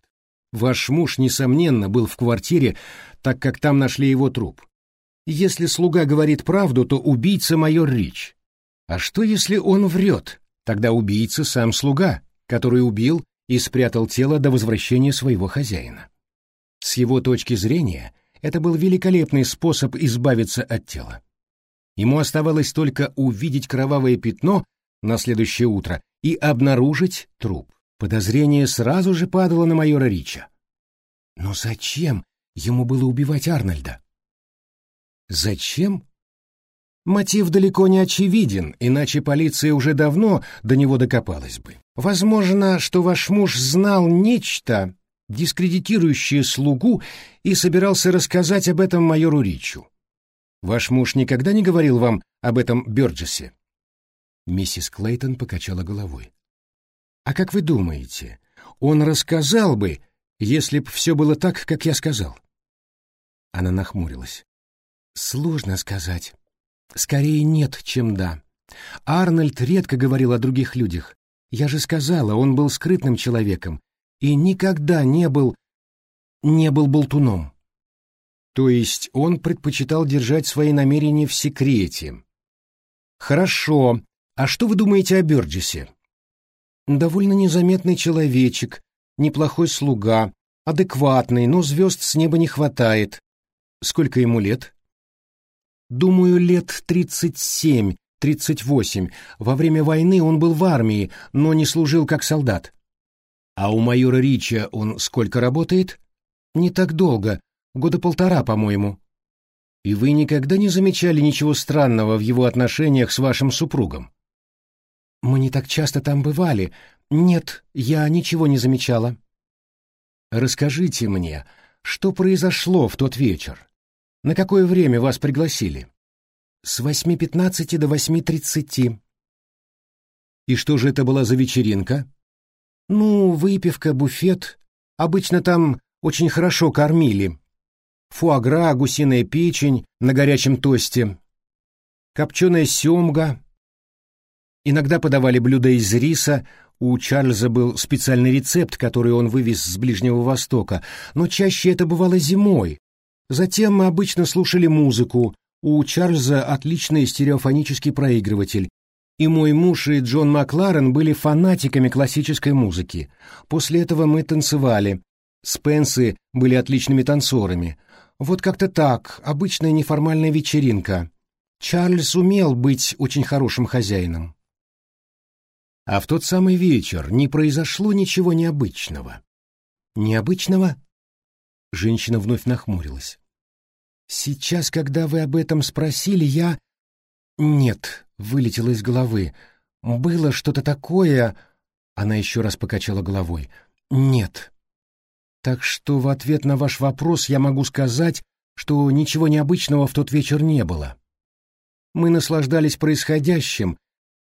A: Ваш муж, несомненно, был в квартире, так как там нашли его труп. Если слуга говорит правду, то убийца майор Рич. А что, если он врет? Тогда убийца сам слуга, который убил и спрятал тело до возвращения своего хозяина. С его точки зрения, это был великолепный способ избавиться от тела. Ему оставалось только увидеть кровавое пятно на следующее утро и обнаружить труп. Подозрение сразу же падало на майора Рича. Но зачем ему было убивать Арнольда? Зачем? Мотив далеко не очевиден, иначе полиция уже давно до него докопалась бы. Возможно, что ваш муж знал нечто, дискредитирующее слугу, и собирался рассказать об этом майору Ричу. Ваш муж никогда не говорил вам об этом Бёрджесе? Миссис Клейтон покачала головой. А как вы думаете, он рассказал бы, если б все было так, как я сказал? Она нахмурилась. Сложно сказать. Скорее нет, чем да. Арнольд редко говорил о других людях. Я же сказала, он был скрытным человеком и никогда не был... не был болтуном. То есть он предпочитал держать свои намерения в секрете. Хорошо. А что вы думаете о Бёрджесе? Довольно незаметный человечек, неплохой слуга, адекватный, но звезд с неба не хватает. Сколько ему лет? Думаю, лет тридцать семь, тридцать восемь. Во время войны он был в армии, но не служил как солдат. А у майора Рича он сколько работает? Не так долго, года полтора, по-моему. И вы никогда не замечали ничего странного в его отношениях с вашим супругом? Мы не так часто там бывали. Нет, я ничего не замечала. Расскажите мне, что произошло в тот вечер? На какое время вас пригласили? С восьми пятнадцати до восьми тридцати. И что же это была за вечеринка? Ну, выпивка, буфет. Обычно там очень хорошо кормили. фуагра, гусиная печень на горячем тосте, копченая семга. Иногда подавали блюда из риса, у Чарльза был специальный рецепт, который он вывез с Ближнего Востока, но чаще это бывало зимой. Затем мы обычно слушали музыку, у Чарльза отличный стереофонический проигрыватель, и мой муж и Джон Макларен были фанатиками классической музыки. После этого мы танцевали. Спенсы были отличными танцорами. Вот как-то так, обычная неформальная вечеринка. Чарльз умел быть очень хорошим хозяином. А в тот самый вечер не произошло ничего необычного. Необычного? Женщина вновь нахмурилась. Сейчас, когда вы об этом спросили, я... Нет, вылетело из головы. Было что-то такое... Она еще раз покачала головой. Нет. Так что в ответ на ваш вопрос я могу сказать, что ничего необычного в тот вечер не было. Мы наслаждались происходящим,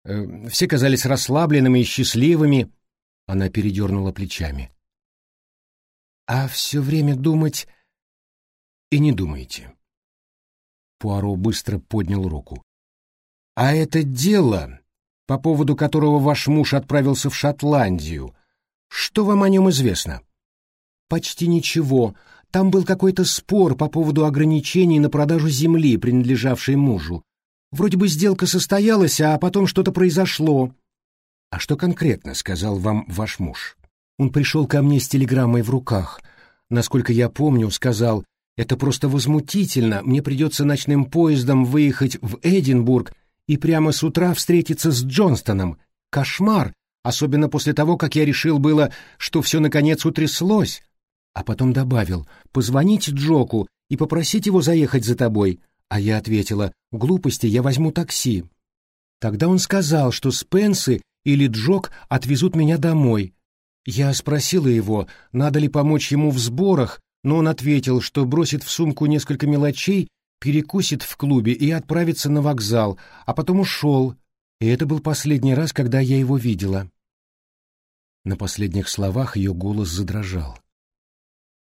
A: все казались расслабленными и счастливыми. Она передернула плечами. А все время думать... И не думайте. Пуаро быстро поднял руку. А это дело, по поводу которого ваш муж отправился в Шотландию, что вам о нем известно? Почти ничего. Там был какой-то спор по поводу ограничений на продажу земли, принадлежавшей мужу. Вроде бы сделка состоялась, а потом что-то произошло. А что конкретно сказал вам ваш муж? Он пришел ко мне с телеграммой в руках. Насколько я помню, сказал, это просто возмутительно, мне придется ночным поездом выехать в Эдинбург и прямо с утра встретиться с Джонстоном. Кошмар, особенно после того, как я решил было, что все наконец утряслось. А потом добавил, позвонить Джоку и попросить его заехать за тобой. А я ответила, глупости, я возьму такси. Тогда он сказал, что Спенсы или Джок отвезут меня домой. Я спросила его, надо ли помочь ему в сборах, но он ответил, что бросит в сумку несколько мелочей, перекусит в клубе и отправится на вокзал, а потом ушел, и это был последний раз, когда я его видела. На последних словах ее голос задрожал.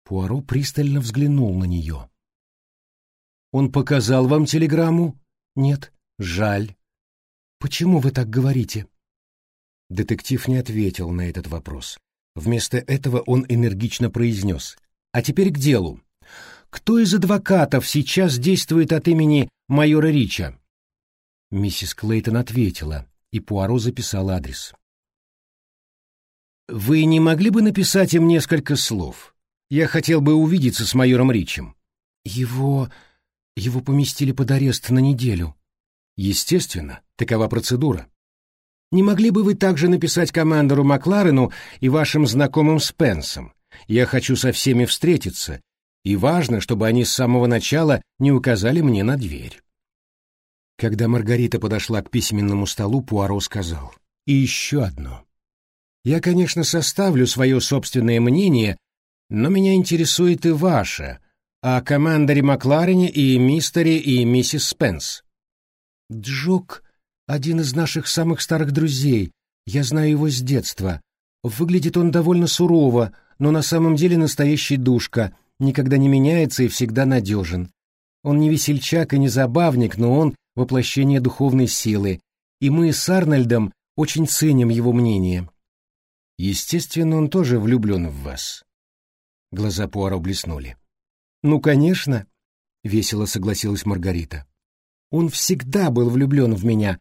A: Пуаро пристально взглянул на нее. «Он показал вам телеграмму?» «Нет, жаль». «Почему вы так говорите?» Детектив не ответил на этот вопрос. Вместо этого он энергично произнес. А теперь к делу. Кто из адвокатов сейчас действует от имени майора Рича? Миссис Клейтон ответила, и Пуаро записал адрес. «Вы не могли бы написать им несколько слов? Я хотел бы увидеться с майором Ричем». «Его... его поместили под арест на неделю». «Естественно, такова процедура. Не могли бы вы также написать командору Макларену и вашим знакомым Спенсом? Я хочу со всеми встретиться, и важно, чтобы они с самого начала не указали мне на дверь. Когда Маргарита подошла к письменному столу, Пуаро сказал, «И еще одно. Я, конечно, составлю свое собственное мнение, но меня интересует и ваше, о командоре Макларене и мистере и миссис Спенс». «Джок — один из наших самых старых друзей, я знаю его с детства. Выглядит он довольно сурово, но на самом деле настоящий душка, никогда не меняется и всегда надежен. Он не весельчак и не забавник, но он воплощение духовной силы, и мы с Арнольдом очень ценим его мнение. Естественно, он тоже влюблен в вас. Глаза Пуаро блеснули. «Ну, конечно», — весело согласилась Маргарита. «Он всегда был влюблен в меня.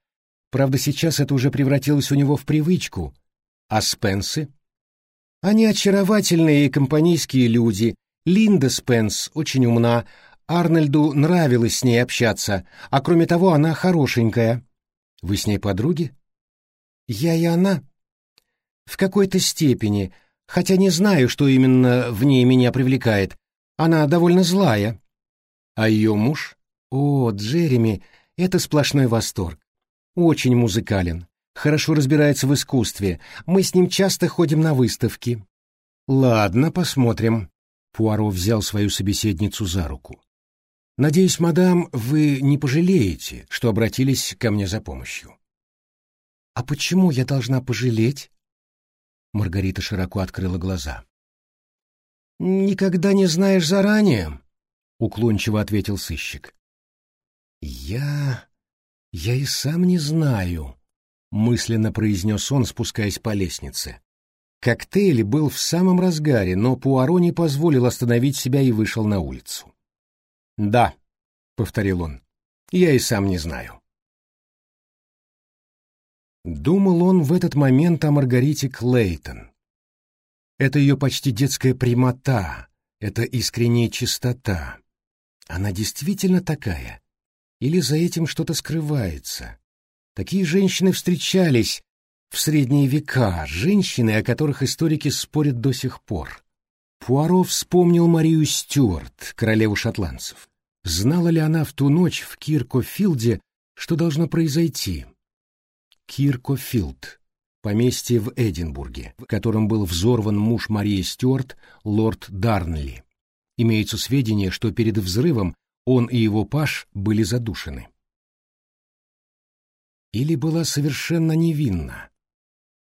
A: Правда, сейчас это уже превратилось у него в привычку. А Спенсы?» Они очаровательные и компанейские люди. Линда Спенс очень умна. Арнольду нравилось с ней общаться, а кроме того, она хорошенькая. Вы с ней подруги? Я и она. В какой-то степени, хотя не знаю, что именно в ней меня привлекает. Она довольно злая. А ее муж? О, Джереми, это сплошной восторг. Очень музыкален хорошо разбирается в искусстве. Мы с ним часто ходим на выставки». «Ладно, посмотрим». Пуаро взял свою собеседницу за руку. «Надеюсь, мадам, вы не пожалеете, что обратились ко мне за помощью». «А почему я должна пожалеть?» Маргарита широко открыла глаза. «Никогда не знаешь заранее», — уклончиво ответил сыщик. «Я... я и сам не знаю», — мысленно произнес он, спускаясь по лестнице. Коктейль был в самом разгаре, но Пуаро не позволил остановить себя и вышел на улицу. «Да», — повторил он, — «я и сам не знаю». Думал он в этот момент о Маргарите Клейтон. Это ее почти детская прямота, это искренняя чистота. Она действительно такая? Или за этим что-то скрывается? Такие женщины встречались в средние века, женщины, о которых историки спорят до сих пор. Пуаро вспомнил Марию Стюарт, королеву шотландцев. Знала ли она в ту ночь в Киркофилде, что должно произойти? Киркофилд, поместье в Эдинбурге, в котором был взорван муж Марии Стюарт, лорд Дарнли. Имеются сведения, что перед взрывом он и его паж были задушены. Или была совершенно невинна?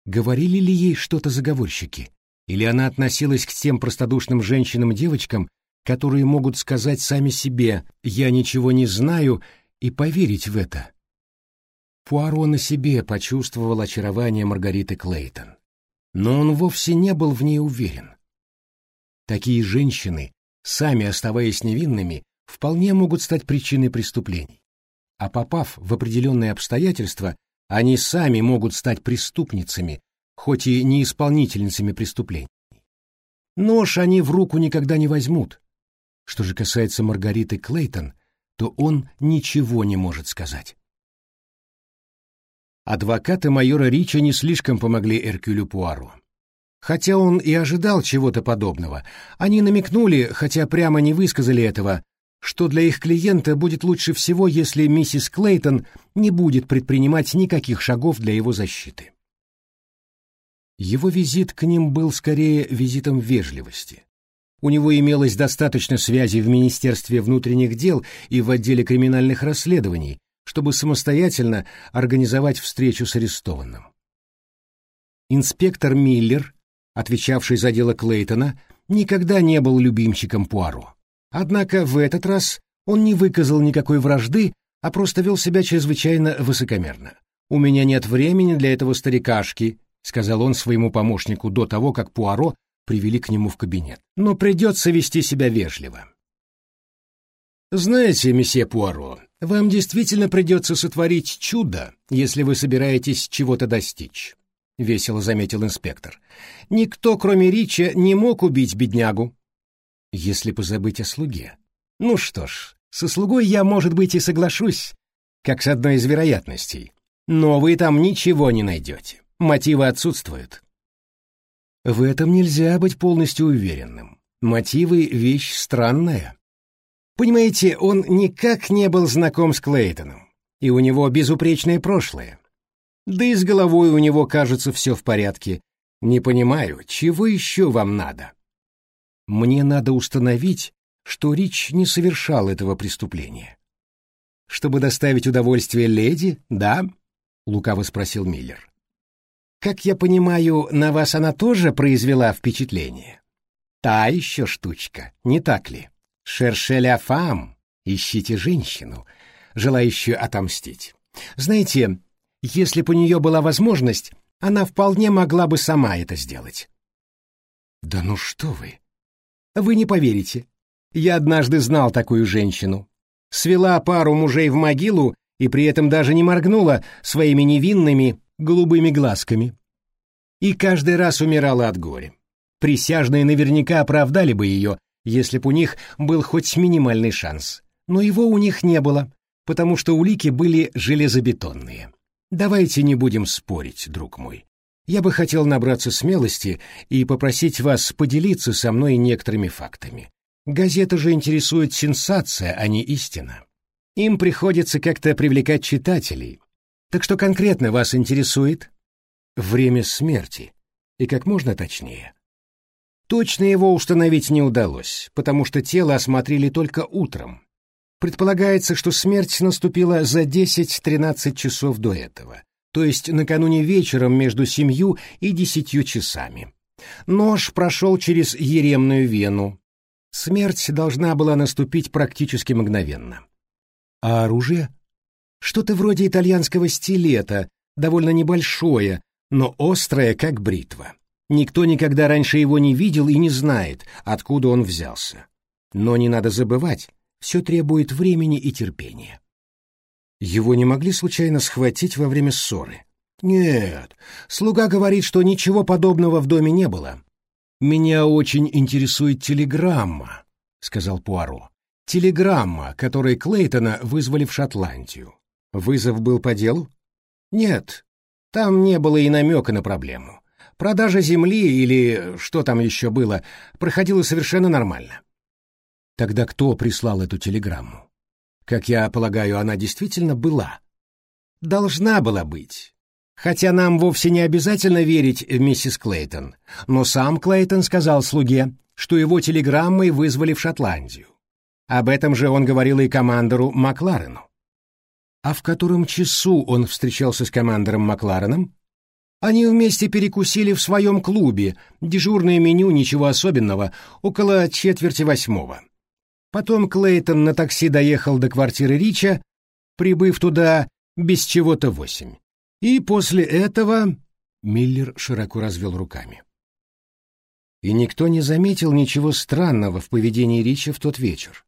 A: Говорили ли ей что-то заговорщики? Или она относилась к тем простодушным женщинам-девочкам, которые могут сказать сами себе «я ничего не знаю» и поверить в это? Пуаро на себе почувствовал очарование Маргариты Клейтон. Но он вовсе не был в ней уверен. Такие женщины, сами оставаясь невинными, вполне могут стать причиной преступлений. А попав в определенные обстоятельства, они сами могут стать преступницами, хоть и не исполнительницами преступлений. Нож они в руку никогда не возьмут. Что же касается Маргариты Клейтон, то он ничего не может сказать. Адвокаты майора Рича не слишком помогли Эркюлю Пуару. Хотя он и ожидал чего-то подобного, они намекнули, хотя прямо не высказали этого, что для их клиента будет лучше всего, если миссис Клейтон не будет предпринимать никаких шагов для его защиты. Его визит к ним был скорее визитом вежливости. У него имелось достаточно связей в Министерстве внутренних дел и в отделе криминальных расследований, чтобы самостоятельно организовать встречу с арестованным. Инспектор Миллер, отвечавший за дело Клейтона, никогда не был любимчиком Пуаро. Однако в этот раз он не выказал никакой вражды, а просто вел себя чрезвычайно высокомерно. «У меня нет времени для этого старикашки», — сказал он своему помощнику до того, как Пуаро привели к нему в кабинет. «Но придется вести себя вежливо». «Знаете, месье Пуаро, вам действительно придется сотворить чудо, если вы собираетесь чего-то достичь», — весело заметил инспектор. «Никто, кроме Рича, не мог убить беднягу». «Если позабыть о слуге». «Ну что ж, со слугой я, может быть, и соглашусь, как с одной из вероятностей. Но вы там ничего не найдете. Мотивы отсутствуют». В этом нельзя быть полностью уверенным. Мотивы — вещь странная. Понимаете, он никак не был знаком с Клейтоном, и у него безупречное прошлое. Да и с головой у него, кажется, все в порядке. Не понимаю, чего еще вам надо? Мне надо установить, что Рич не совершал этого преступления. Чтобы доставить удовольствие леди, да? Лукаво спросил Миллер. Как я понимаю, на вас она тоже произвела впечатление? Та еще штучка, не так ли? Шершеля фам, ищите женщину, желающую отомстить. Знаете, если бы у нее была возможность, она вполне могла бы сама это сделать. Да ну что вы? Вы не поверите. Я однажды знал такую женщину. Свела пару мужей в могилу и при этом даже не моргнула своими невинными голубыми глазками. И каждый раз умирала от горя. Присяжные наверняка оправдали бы ее, если б у них был хоть минимальный шанс. Но его у них не было, потому что улики были железобетонные. Давайте не будем спорить, друг мой. Я бы хотел набраться смелости и попросить вас поделиться со мной некоторыми фактами. Газета же интересует сенсация, а не истина. Им приходится как-то привлекать читателей. Так что конкретно вас интересует? Время смерти. И как можно точнее. Точно его установить не удалось, потому что тело осмотрели только утром. Предполагается, что смерть наступила за 10-13 часов до этого, то есть накануне вечером между семью и десятью часами. Нож прошел через еремную вену. Смерть должна была наступить практически мгновенно. А оружие? Что-то вроде итальянского стилета, довольно небольшое, но острое, как бритва. Никто никогда раньше его не видел и не знает, откуда он взялся. Но не надо забывать, все требует времени и терпения. Его не могли случайно схватить во время ссоры. Нет, слуга говорит, что ничего подобного в доме не было. Меня очень интересует телеграмма, сказал Пуаро. Телеграмма, которой Клейтона вызвали в Шотландию. Вызов был по делу? Нет, там не было и намека на проблему. Продажа земли или что там еще было проходила совершенно нормально. Тогда кто прислал эту телеграмму? Как я полагаю, она действительно была. Должна была быть. Хотя нам вовсе не обязательно верить в миссис Клейтон, но сам Клейтон сказал слуге, что его телеграммой вызвали в Шотландию. Об этом же он говорил и командору Макларену. А в котором часу он встречался с командором Маклареном? Они вместе перекусили в своем клубе, дежурное меню, ничего особенного, около четверти восьмого. Потом Клейтон на такси доехал до квартиры Рича, прибыв туда без чего-то восемь. И после этого... Миллер широко развел руками. И никто не заметил ничего странного в поведении Рича в тот вечер.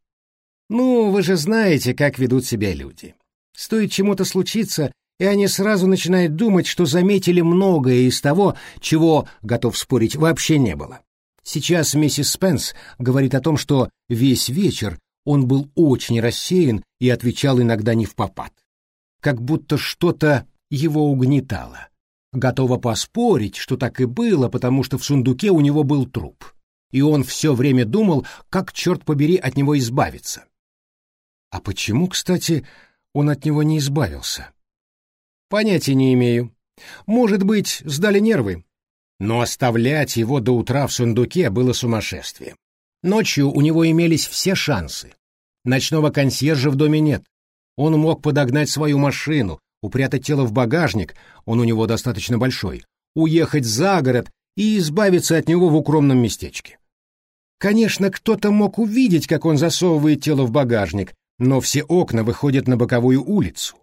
A: Ну, вы же знаете, как ведут себя люди. Стоит чему-то случиться, и они сразу начинают думать, что заметили многое из того, чего, готов спорить, вообще не было. Сейчас миссис Спенс говорит о том, что весь вечер он был очень рассеян и отвечал иногда не в попад. Как будто что-то его угнетало. Готова поспорить, что так и было, потому что в сундуке у него был труп. И он все время думал, как, черт побери, от него избавиться. А почему, кстати, он от него не избавился? Понятия не имею. Может быть, сдали нервы, но оставлять его до утра в сундуке было сумасшествием. Ночью у него имелись все шансы. Ночного консьержа в доме нет. Он мог подогнать свою машину, упрятать тело в багажник, он у него достаточно большой, уехать за город и избавиться от него в укромном местечке. Конечно, кто-то мог увидеть, как он засовывает тело в багажник, но все окна выходят на боковую улицу.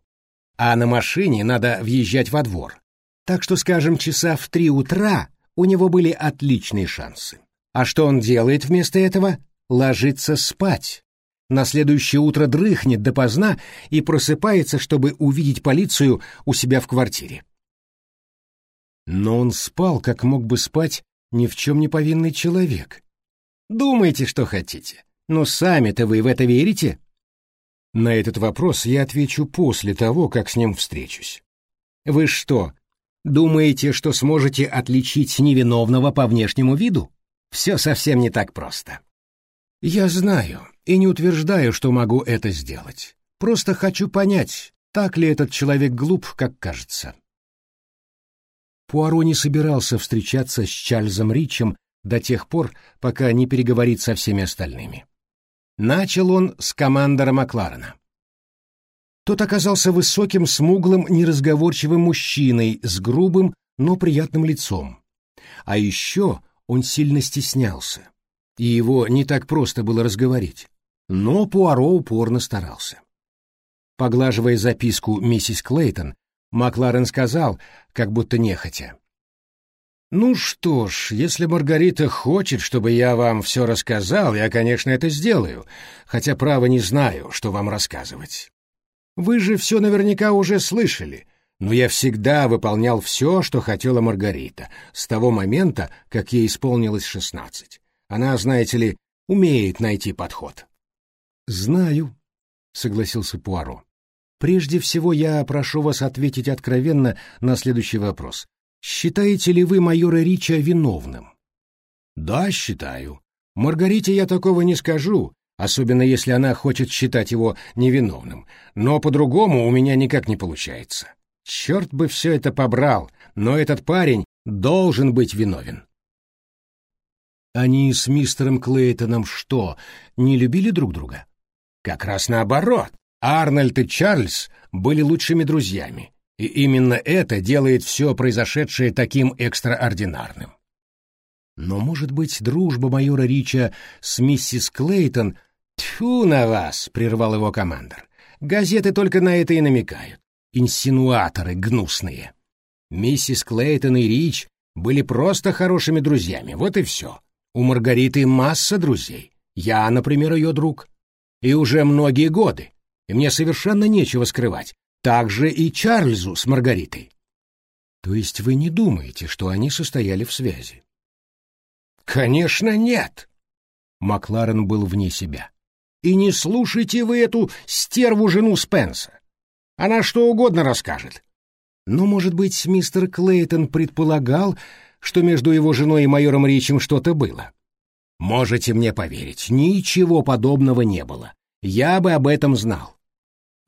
A: А на машине надо въезжать во двор. Так что, скажем, часа в три утра у него были отличные шансы. А что он делает вместо этого? Ложится спать. На следующее утро дрыхнет допоздна и просыпается, чтобы увидеть полицию у себя в квартире. Но он спал, как мог бы спать ни в чем не повинный человек. Думайте, что хотите. Но сами-то вы в это верите? На этот вопрос я отвечу после того, как с ним встречусь. Вы что, Думаете, что сможете отличить невиновного по внешнему виду? Все совсем не так просто. Я знаю и не утверждаю, что могу это сделать. Просто хочу понять, так ли этот человек глуп, как кажется. Пуаро не собирался встречаться с Чарльзом Ричем до тех пор, пока не переговорит со всеми остальными. Начал он с командора Макларена. Тот оказался высоким, смуглым, неразговорчивым мужчиной с грубым, но приятным лицом. А еще он сильно стеснялся, и его не так просто было разговорить. Но Пуаро упорно старался. Поглаживая записку миссис Клейтон, Макларен сказал, как будто нехотя. «Ну что ж, если Маргарита хочет, чтобы я вам все рассказал, я, конечно, это сделаю, хотя, право, не знаю, что вам рассказывать. Вы же все наверняка уже слышали, но я всегда выполнял все, что хотела Маргарита, с того момента, как ей исполнилось шестнадцать. Она, знаете ли, умеет найти подход. «Знаю», — согласился Пуаро. «Прежде всего я прошу вас ответить откровенно на следующий вопрос. Считаете ли вы майора Рича виновным?» «Да, считаю. Маргарите я такого не скажу, особенно если она хочет считать его невиновным, но по-другому у меня никак не получается. Черт бы все это побрал, но этот парень должен быть виновен. Они с мистером Клейтоном что, не любили друг друга? Как раз наоборот. Арнольд и Чарльз были лучшими друзьями, и именно это делает все произошедшее таким экстраординарным. Но, может быть, дружба майора Рича с миссис Клейтон... «Тьфу на вас!» — прервал его командор. «Газеты только на это и намекают. Инсинуаторы гнусные. Миссис Клейтон и Рич были просто хорошими друзьями, вот и все. У Маргариты масса друзей. Я, например, ее друг. И уже многие годы. И мне совершенно нечего скрывать. Так же и Чарльзу с Маргаритой. То есть вы не думаете, что они состояли в связи? Конечно, нет. Макларен был вне себя. И не слушайте вы эту стерву жену Спенса. Она что угодно расскажет. Но, может быть, мистер Клейтон предполагал, что между его женой и майором Ричем что-то было. Можете мне поверить, ничего подобного не было. Я бы об этом знал.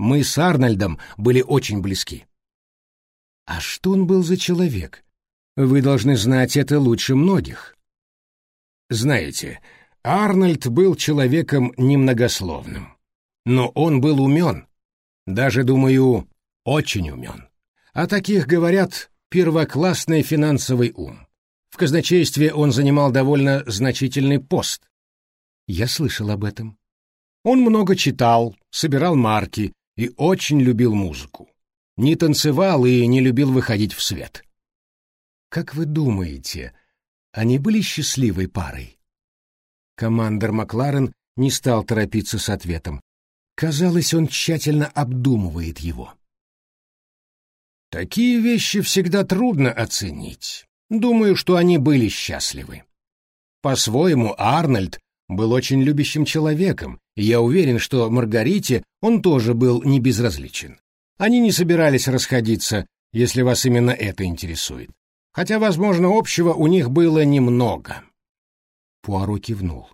A: Мы с Арнольдом были очень близки. А что он был за человек? Вы должны знать это лучше многих. Знаете, Арнольд был человеком немногословным. Но он был умен. Даже, думаю, очень умен. О таких говорят первоклассный финансовый ум. В казначействе он занимал довольно значительный пост. Я слышал об этом. Он много читал, собирал марки и очень любил музыку. Не танцевал и не любил выходить в свет. Как вы думаете, они были счастливой парой? Командор Макларен не стал торопиться с ответом. Казалось, он тщательно обдумывает его. Такие вещи всегда трудно оценить. Думаю, что они были счастливы. По-своему, Арнольд был очень любящим человеком, я уверен, что Маргарите он тоже был не безразличен. Они не собирались расходиться, если вас именно это интересует. Хотя, возможно, общего у них было немного. Пуаро кивнул.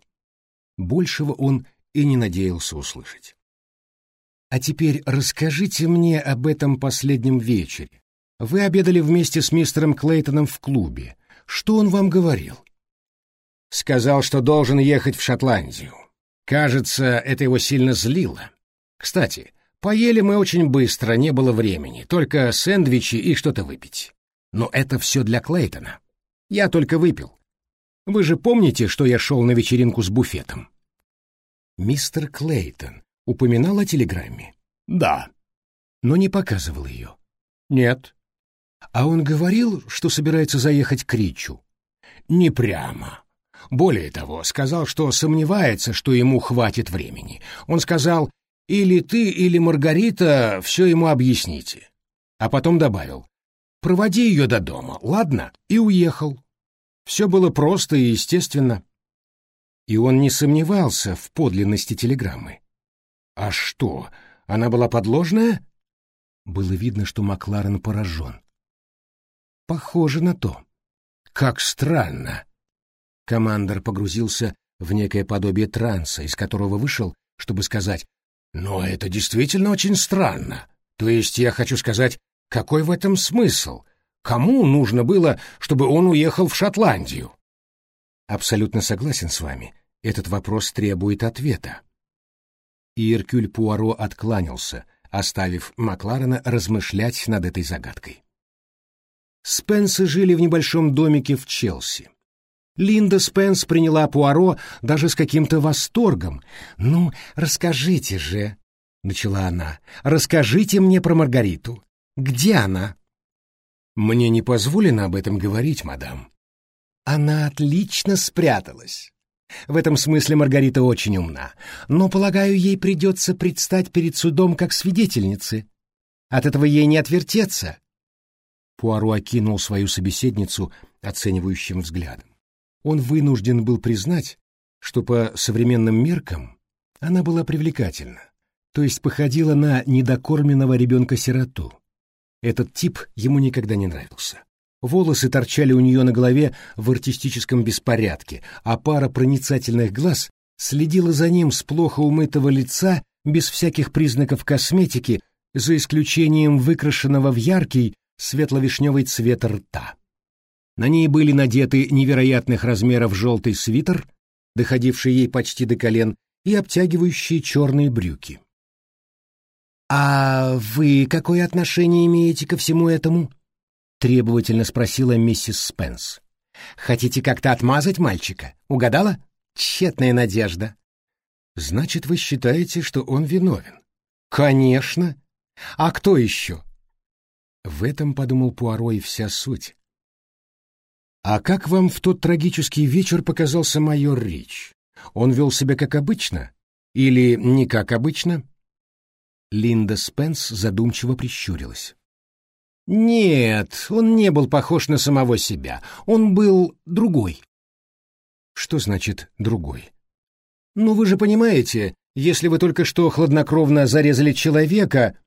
A: Большего он и не надеялся услышать. «А теперь расскажите мне об этом последнем вечере, вы обедали вместе с мистером Клейтоном в клубе. Что он вам говорил? Сказал, что должен ехать в Шотландию. Кажется, это его сильно злило. Кстати, поели мы очень быстро, не было времени, только сэндвичи и что-то выпить. Но это все для Клейтона. Я только выпил. Вы же помните, что я шел на вечеринку с буфетом? Мистер Клейтон упоминал о телеграмме? Да. Но не показывал ее? Нет. А он говорил, что собирается заехать к Ричу? Не прямо. Более того, сказал, что сомневается, что ему хватит времени. Он сказал, или ты, или Маргарита все ему объясните. А потом добавил, проводи ее до дома, ладно? И уехал. Все было просто и естественно. И он не сомневался в подлинности телеграммы. А что, она была подложная? Было видно, что Макларен поражен. Похоже на то. Как странно. Командор погрузился в некое подобие транса, из которого вышел, чтобы сказать «Но это действительно очень странно. То есть я хочу сказать, какой в этом смысл? Кому нужно было, чтобы он уехал в Шотландию?» Абсолютно согласен с вами. Этот вопрос требует ответа. И Иркюль Пуаро откланялся, оставив Макларена размышлять над этой загадкой. Спенсы жили в небольшом домике в Челси. Линда Спенс приняла Пуаро даже с каким-то восторгом. «Ну, расскажите же», — начала она, — «расскажите мне про Маргариту. Где она?» «Мне не позволено об этом говорить, мадам». «Она отлично спряталась. В этом смысле Маргарита очень умна, но, полагаю, ей придется предстать перед судом как свидетельницы. От этого ей не отвертеться. Пуаро окинул свою собеседницу оценивающим взглядом. Он вынужден был признать, что по современным меркам она была привлекательна, то есть походила на недокормленного ребенка-сироту. Этот тип ему никогда не нравился. Волосы торчали у нее на голове в артистическом беспорядке, а пара проницательных глаз следила за ним с плохо умытого лица без всяких признаков косметики, за исключением выкрашенного в яркий, светло-вишневый цвет рта. На ней были надеты невероятных размеров желтый свитер, доходивший ей почти до колен, и обтягивающие черные брюки. «А вы какое отношение имеете ко всему этому?» — требовательно спросила миссис Спенс.
B: Хотите как-то отмазать мальчика? Угадала? Тщетная надежда.
A: Значит, вы считаете, что он виновен?
B: Конечно. А кто еще?
A: В этом, подумал Пуаро, и вся суть. А как вам в тот трагический вечер показался майор Рич? Он вел себя как обычно? Или не как обычно? Линда Спенс задумчиво прищурилась.
B: Нет, он не был похож на самого себя. Он был другой.
A: Что значит «другой»?
B: Ну, вы же понимаете, если вы только что хладнокровно зарезали человека...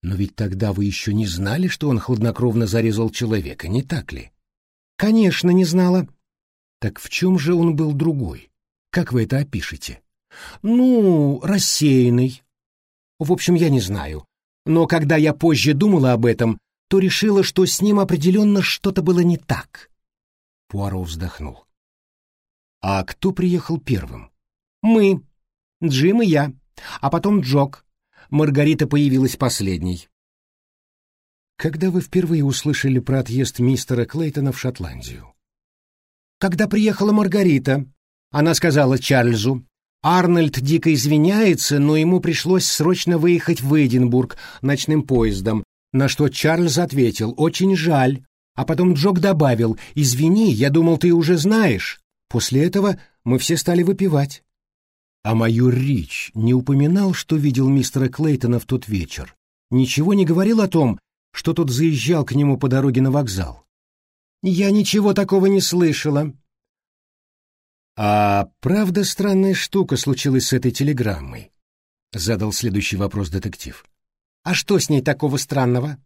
A: Но ведь тогда вы еще не знали, что он хладнокровно зарезал человека, не так ли?
B: Конечно, не знала.
A: Так в чем же он был другой? Как вы это опишете?
B: Ну, рассеянный. В общем, я не знаю. Но когда я позже думала об этом, то решила, что с ним определенно что-то было не так.
A: Пуаро вздохнул. А кто приехал первым?
B: Мы. Джим и я. А потом Джок. Маргарита появилась последней.
A: Когда вы впервые услышали про отъезд мистера Клейтона в Шотландию?
B: Когда приехала Маргарита. Она сказала Чарльзу, Арнольд дико извиняется, но ему пришлось срочно выехать в Эдинбург ночным поездом, на что Чарльз ответил «Очень жаль». А потом Джок добавил «Извини, я думал, ты уже знаешь». После этого мы все стали выпивать.
A: А майор Рич не упоминал, что видел мистера Клейтона в тот вечер? Ничего не говорил о том, что тот заезжал к нему по дороге на вокзал?
B: Я ничего такого не слышала.
A: А правда странная штука случилась с этой телеграммой? Задал следующий вопрос детектив.
B: А что с ней такого странного?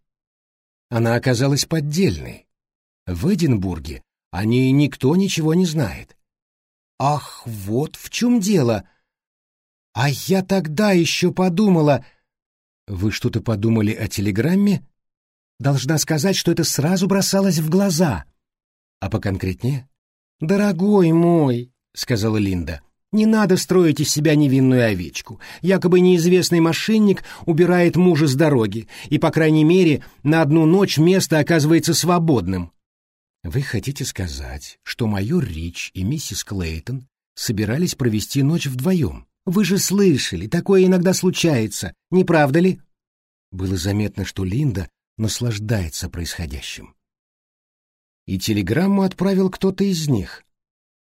A: Она оказалась поддельной. В Эдинбурге о ней никто ничего не знает.
B: Ах, вот в чем дело. А я тогда еще подумала...
A: Вы что-то подумали о телеграмме?
B: Должна сказать, что это сразу бросалось в глаза.
A: А поконкретнее?
B: Дорогой мой, — сказала Линда, не надо строить из себя невинную овечку. Якобы неизвестный мошенник убирает мужа с дороги, и, по крайней мере, на одну ночь место оказывается свободным.
A: Вы хотите сказать, что майор Рич и миссис Клейтон собирались провести ночь вдвоем?
B: Вы же слышали, такое иногда случается, не правда ли?
A: Было заметно, что Линда наслаждается происходящим. И телеграмму отправил кто-то из них.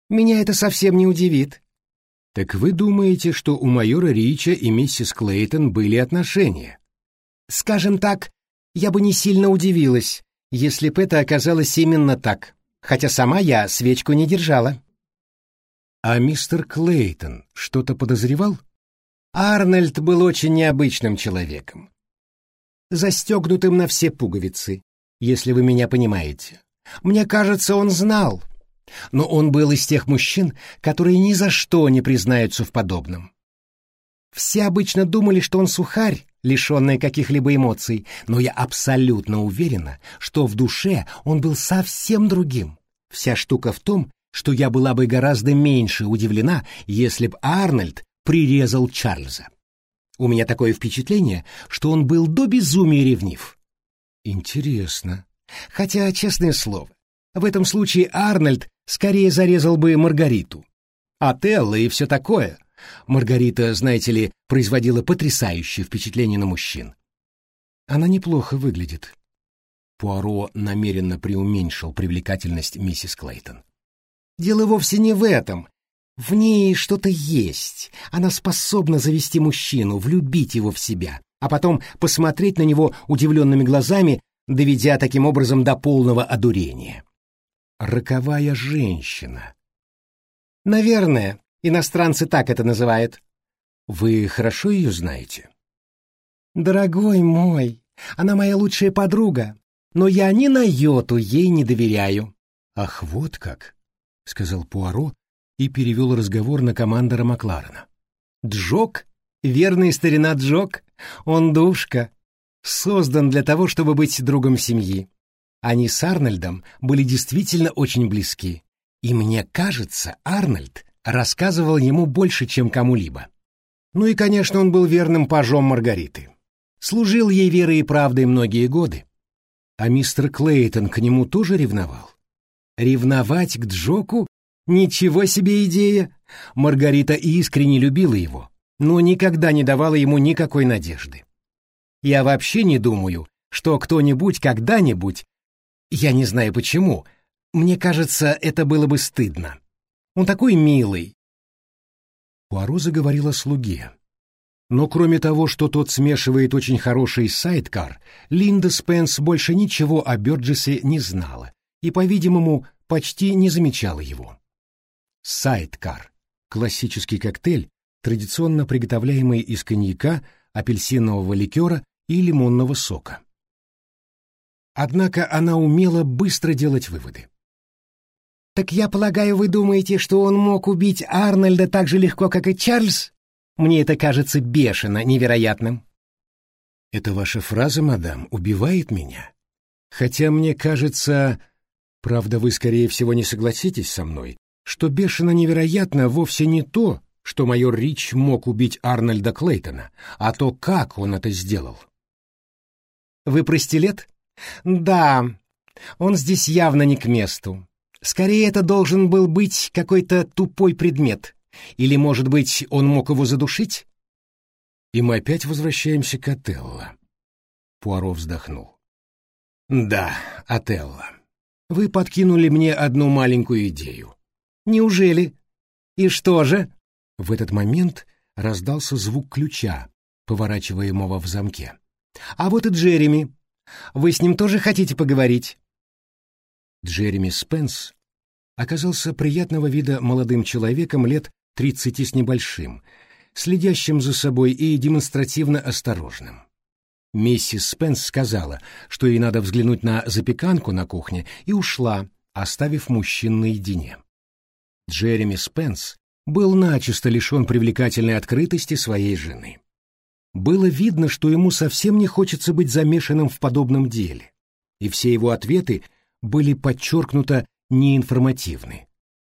B: Меня это совсем не удивит.
A: Так вы думаете, что у майора Рича и миссис Клейтон были отношения?
B: Скажем так, я бы не сильно удивилась, если бы это оказалось именно так, хотя сама я свечку не держала.
A: А мистер Клейтон что-то подозревал?
B: Арнольд был очень необычным человеком. Застегнутым на все пуговицы, если вы меня понимаете. Мне кажется, он знал, но он был из тех мужчин, которые ни за что не признаются в подобном. Все обычно думали, что он сухарь, лишенный каких-либо эмоций, но я абсолютно уверена, что в душе он был совсем другим. Вся штука в том, что я была бы гораздо меньше удивлена, если б Арнольд прирезал Чарльза. У меня такое впечатление, что он был до безумия ревнив.
A: Интересно.
B: Хотя, честное слово, в этом случае Арнольд скорее зарезал бы Маргариту. Отелло и все такое. Маргарита, знаете ли, производила потрясающее впечатление на мужчин.
A: Она неплохо выглядит. Пуаро намеренно преуменьшил привлекательность миссис Клейтон.
B: Дело вовсе не в этом. В ней что-то есть. Она способна завести мужчину, влюбить его в себя, а потом посмотреть на него удивленными глазами, доведя таким образом до полного одурения
A: роковая женщина.
B: Наверное, иностранцы так это называют.
A: Вы хорошо ее знаете?
B: Дорогой мой, она моя лучшая подруга, но я ни на йоту ей не доверяю.
A: Ах, вот как, сказал Пуаро и перевел разговор на командора Макларена.
B: Джок, верный старина Джок, он душка, создан для того, чтобы быть другом семьи. Они с Арнольдом были действительно очень близки, и мне кажется, Арнольд рассказывал ему больше, чем кому-либо. Ну и, конечно, он был верным пажом Маргариты. Служил ей верой и правдой многие годы.
A: А мистер Клейтон к нему тоже ревновал?
B: Ревновать к Джоку? Ничего себе идея! Маргарита искренне любила его, но никогда не давала ему никакой надежды. Я вообще не думаю, что кто-нибудь когда-нибудь... Я не знаю почему. Мне кажется, это было бы стыдно. Он такой милый. Пуаро заговорил о слуге. Но кроме того, что тот смешивает очень хороший сайдкар, Линда Спенс больше ничего о Бёрджесе не знала и, по-видимому, почти не замечала его. Сайдкар — классический коктейль, традиционно приготовляемый из коньяка, апельсинового ликера и лимонного сока. Однако она умела быстро делать выводы. «Так я полагаю, вы думаете, что он мог убить Арнольда так же легко, как и Чарльз?» Мне это кажется бешено невероятным.
A: Эта ваша фраза, мадам, убивает меня. Хотя мне кажется, правда, вы, скорее всего, не согласитесь со мной, что бешено невероятно вовсе не то, что майор Рич мог убить Арнольда Клейтона, а то, как он это сделал.
B: Вы про стилет? Да, он здесь явно не к месту. Скорее, это должен был быть какой-то тупой предмет, или, может быть, он мог его задушить?
A: И мы опять возвращаемся к Отелло. Пуаро вздохнул.
B: Да, Отелло. Вы подкинули мне одну маленькую идею. Неужели? И что же?
A: В этот момент раздался звук ключа, поворачиваемого в замке.
B: А вот и Джереми. Вы с ним тоже хотите поговорить?
A: Джереми Спенс оказался приятного вида молодым человеком лет тридцати с небольшим, следящим за собой и демонстративно осторожным. Миссис Спенс сказала, что ей надо взглянуть на запеканку на кухне, и ушла, оставив мужчин наедине. Джереми Спенс был начисто лишен привлекательной открытости своей жены. Было видно, что ему совсем не хочется быть замешанным в подобном деле, и все его ответы были подчеркнуто неинформативны.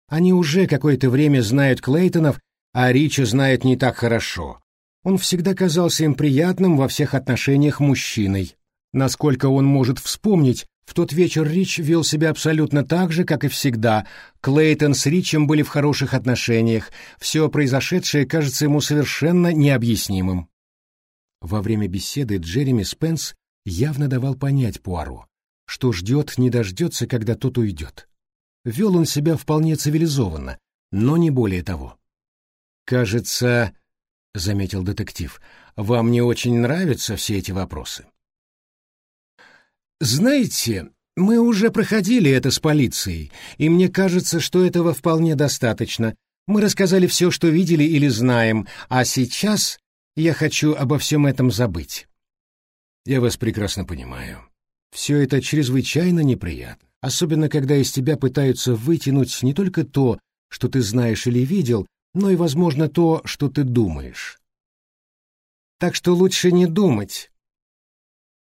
A: Они уже какое-то время знают Клейтонов, а Рича знает не так хорошо. Он всегда казался им приятным во всех отношениях мужчиной. Насколько он может вспомнить, в тот вечер Рич вел себя абсолютно так же, как и всегда. Клейтон с Ричем были в хороших отношениях. Все произошедшее кажется ему совершенно необъяснимым. Во время беседы Джереми Спенс явно давал понять Пуаро, что ждет, не дождется, когда тот уйдет. Вел он себя вполне цивилизованно, но не более того. «Кажется, — заметил детектив, — вам не очень нравятся все эти вопросы». «Знаете, мы уже проходили это с полицией, и мне кажется, что этого вполне достаточно. Мы рассказали все, что видели или знаем, а сейчас я хочу обо всем этом забыть». «Я вас прекрасно понимаю. Все это чрезвычайно неприятно особенно когда из тебя пытаются вытянуть не только то, что ты знаешь или видел, но и, возможно, то, что ты думаешь. Так что лучше не думать.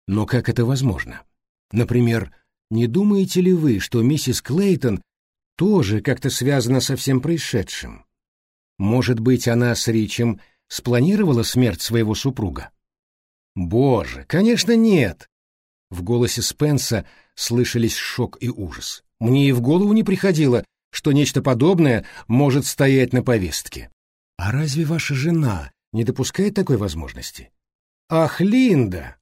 A: Но как это возможно? Например, не думаете ли вы, что миссис Клейтон тоже как-то связана со всем происшедшим? Может быть, она с Ричем спланировала смерть своего супруга? Боже, конечно, нет. В голосе Спенса слышались шок и ужас. Мне и в голову не приходило, что нечто подобное может стоять на повестке. А разве ваша жена не допускает такой возможности? Ах, Линда!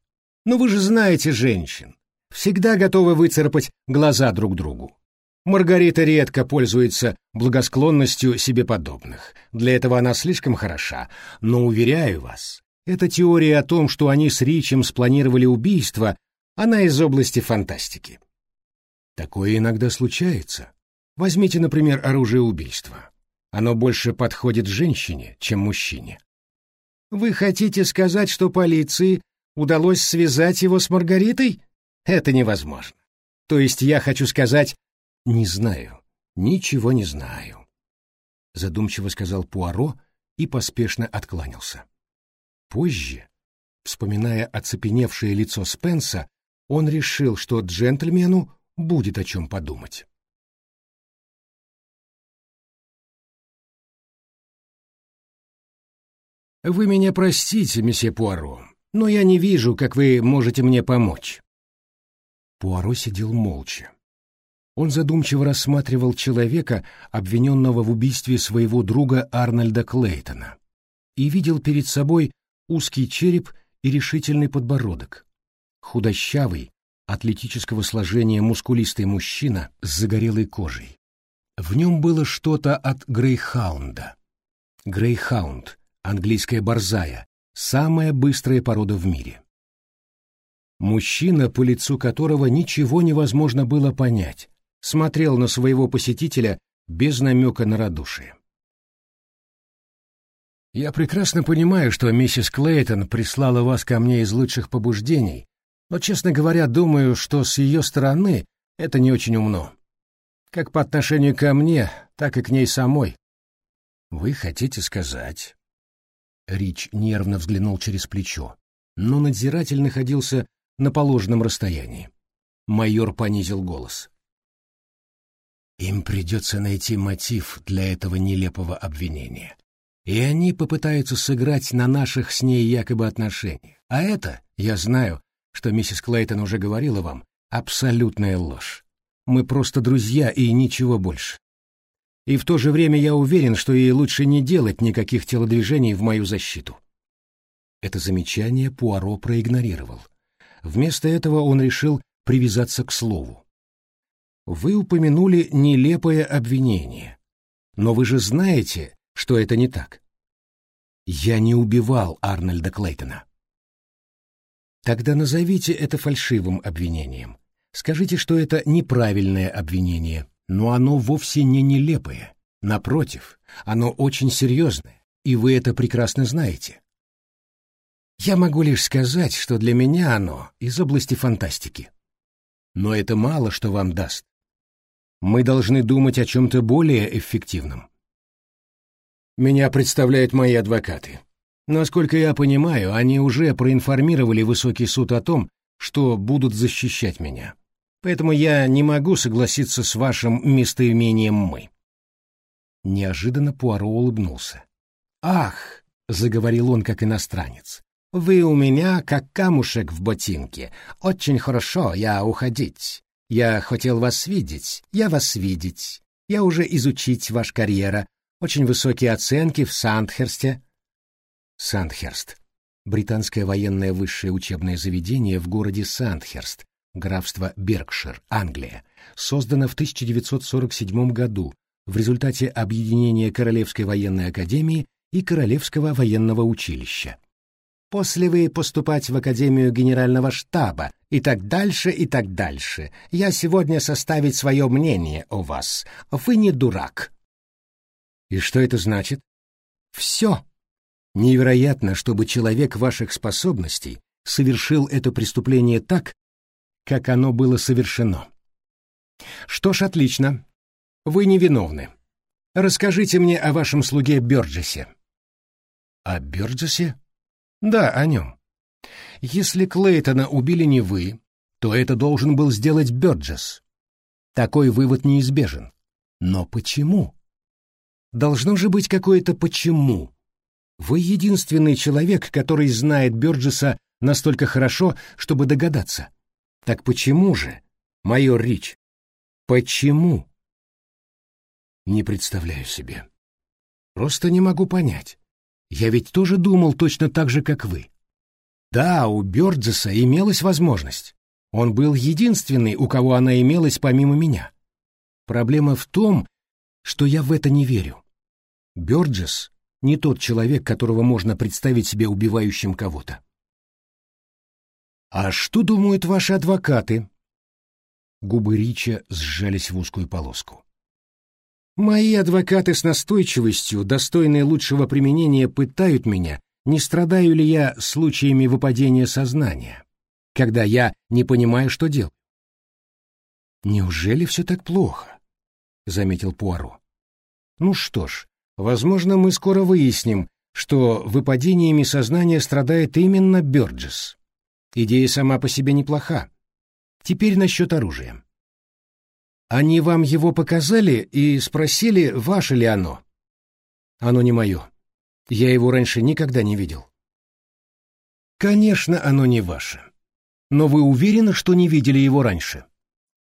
A: Ну вы же знаете женщин. Всегда готовы выцарапать глаза друг другу. Маргарита редко пользуется благосклонностью себе подобных. Для этого она слишком хороша. Но, уверяю вас, эта теория о том, что они с Ричем спланировали убийство, она из области фантастики. Такое иногда случается. Возьмите, например, оружие убийства. Оно больше подходит женщине, чем мужчине. Вы хотите сказать, что полиции удалось связать его с Маргаритой? Это невозможно. То есть я хочу сказать, не знаю, ничего не знаю. Задумчиво сказал Пуаро и поспешно откланялся. Позже, вспоминая оцепеневшее лицо Спенса, он решил, что джентльмену будет о чем подумать. «Вы меня простите, месье Пуаро, но я не вижу, как вы можете мне помочь». Пуаро сидел молча. Он задумчиво рассматривал человека, обвиненного в убийстве своего друга Арнольда Клейтона, и видел перед собой узкий череп и решительный подбородок. Худощавый, атлетического сложения мускулистый мужчина с загорелой кожей. В нем было что-то от грейхаунда. Грейхаунд, английская борзая, самая быстрая порода в мире. Мужчина, по лицу которого ничего невозможно было понять, смотрел на своего посетителя без намека на радушие. «Я прекрасно понимаю, что миссис Клейтон прислала вас ко мне из лучших побуждений, но, честно говоря, думаю, что с ее стороны это не очень умно. Как по отношению ко мне, так и к ней самой. Вы хотите сказать...» Рич нервно взглянул через плечо, но надзиратель находился на положенном расстоянии. Майор понизил голос. Им придется найти мотив для этого нелепого обвинения. И они попытаются сыграть на наших с ней якобы отношениях. А это, я знаю, что миссис Клейтон уже говорила вам, абсолютная ложь. Мы просто друзья и ничего больше. И в то же время я уверен, что ей лучше не делать никаких телодвижений в мою защиту. Это замечание Пуаро проигнорировал. Вместо этого он решил привязаться к слову. Вы упомянули нелепое обвинение. Но вы же знаете, что это не так. Я не убивал Арнольда Клейтона. Тогда назовите это фальшивым обвинением. Скажите, что это неправильное обвинение, но оно вовсе не нелепое. Напротив, оно очень серьезное, и вы это прекрасно знаете. Я могу лишь сказать, что для меня оно из области фантастики. Но это мало что вам даст. Мы должны думать о чем-то более эффективном. Меня представляют мои адвокаты. Насколько я понимаю, они уже проинформировали высокий суд о том, что будут защищать меня. Поэтому я не могу согласиться с вашим местоимением «мы». Неожиданно Пуаро улыбнулся. «Ах!» — заговорил он как иностранец. Вы у меня как камушек в ботинке. Очень хорошо, я уходить. Я хотел вас видеть, я вас видеть. Я уже изучить ваш карьера. Очень высокие оценки в Сандхерсте. Сандхерст. Британское военное высшее учебное заведение в городе Сандхерст, графство Беркшир, Англия, создано в 1947 году в результате объединения Королевской военной академии и Королевского военного училища после вы поступать в Академию Генерального штаба и так дальше, и так дальше. Я сегодня составить свое мнение о вас. Вы не дурак. И что это значит? Все. Невероятно, чтобы человек ваших способностей совершил это преступление так, как оно было совершено. Что ж, отлично. Вы невиновны. Расскажите мне о вашем слуге Бёрджесе. О Бёрджесе? Да, о нем. Если Клейтона убили не вы, то это должен был сделать Бёрджес. Такой вывод неизбежен. Но почему? Должно же быть какое-то почему. Вы единственный человек, который знает Бёрджеса настолько хорошо, чтобы догадаться. Так почему же, майор Рич? Почему? Не представляю себе. Просто не могу понять. Я ведь тоже думал точно так же, как вы. Да, у Бёрджеса имелась возможность. Он был единственный, у кого она имелась помимо меня. Проблема в том, что я в это не верю. Бёрджес не тот человек, которого можно представить себе убивающим кого-то. «А что думают ваши адвокаты?» Губы Рича сжались в узкую полоску. Мои адвокаты с настойчивостью, достойной лучшего применения, пытают меня, не страдаю ли я случаями выпадения сознания, когда я не понимаю, что делаю. «Неужели все так плохо?» — заметил Пуаро. «Ну что ж, возможно, мы скоро выясним, что выпадениями сознания страдает именно Бёрджес. Идея сама по себе неплоха. Теперь насчет оружия. Они вам его показали и спросили, ваше ли оно? Оно не мое. Я его раньше никогда не видел. Конечно, оно не ваше. Но вы уверены, что не видели его раньше?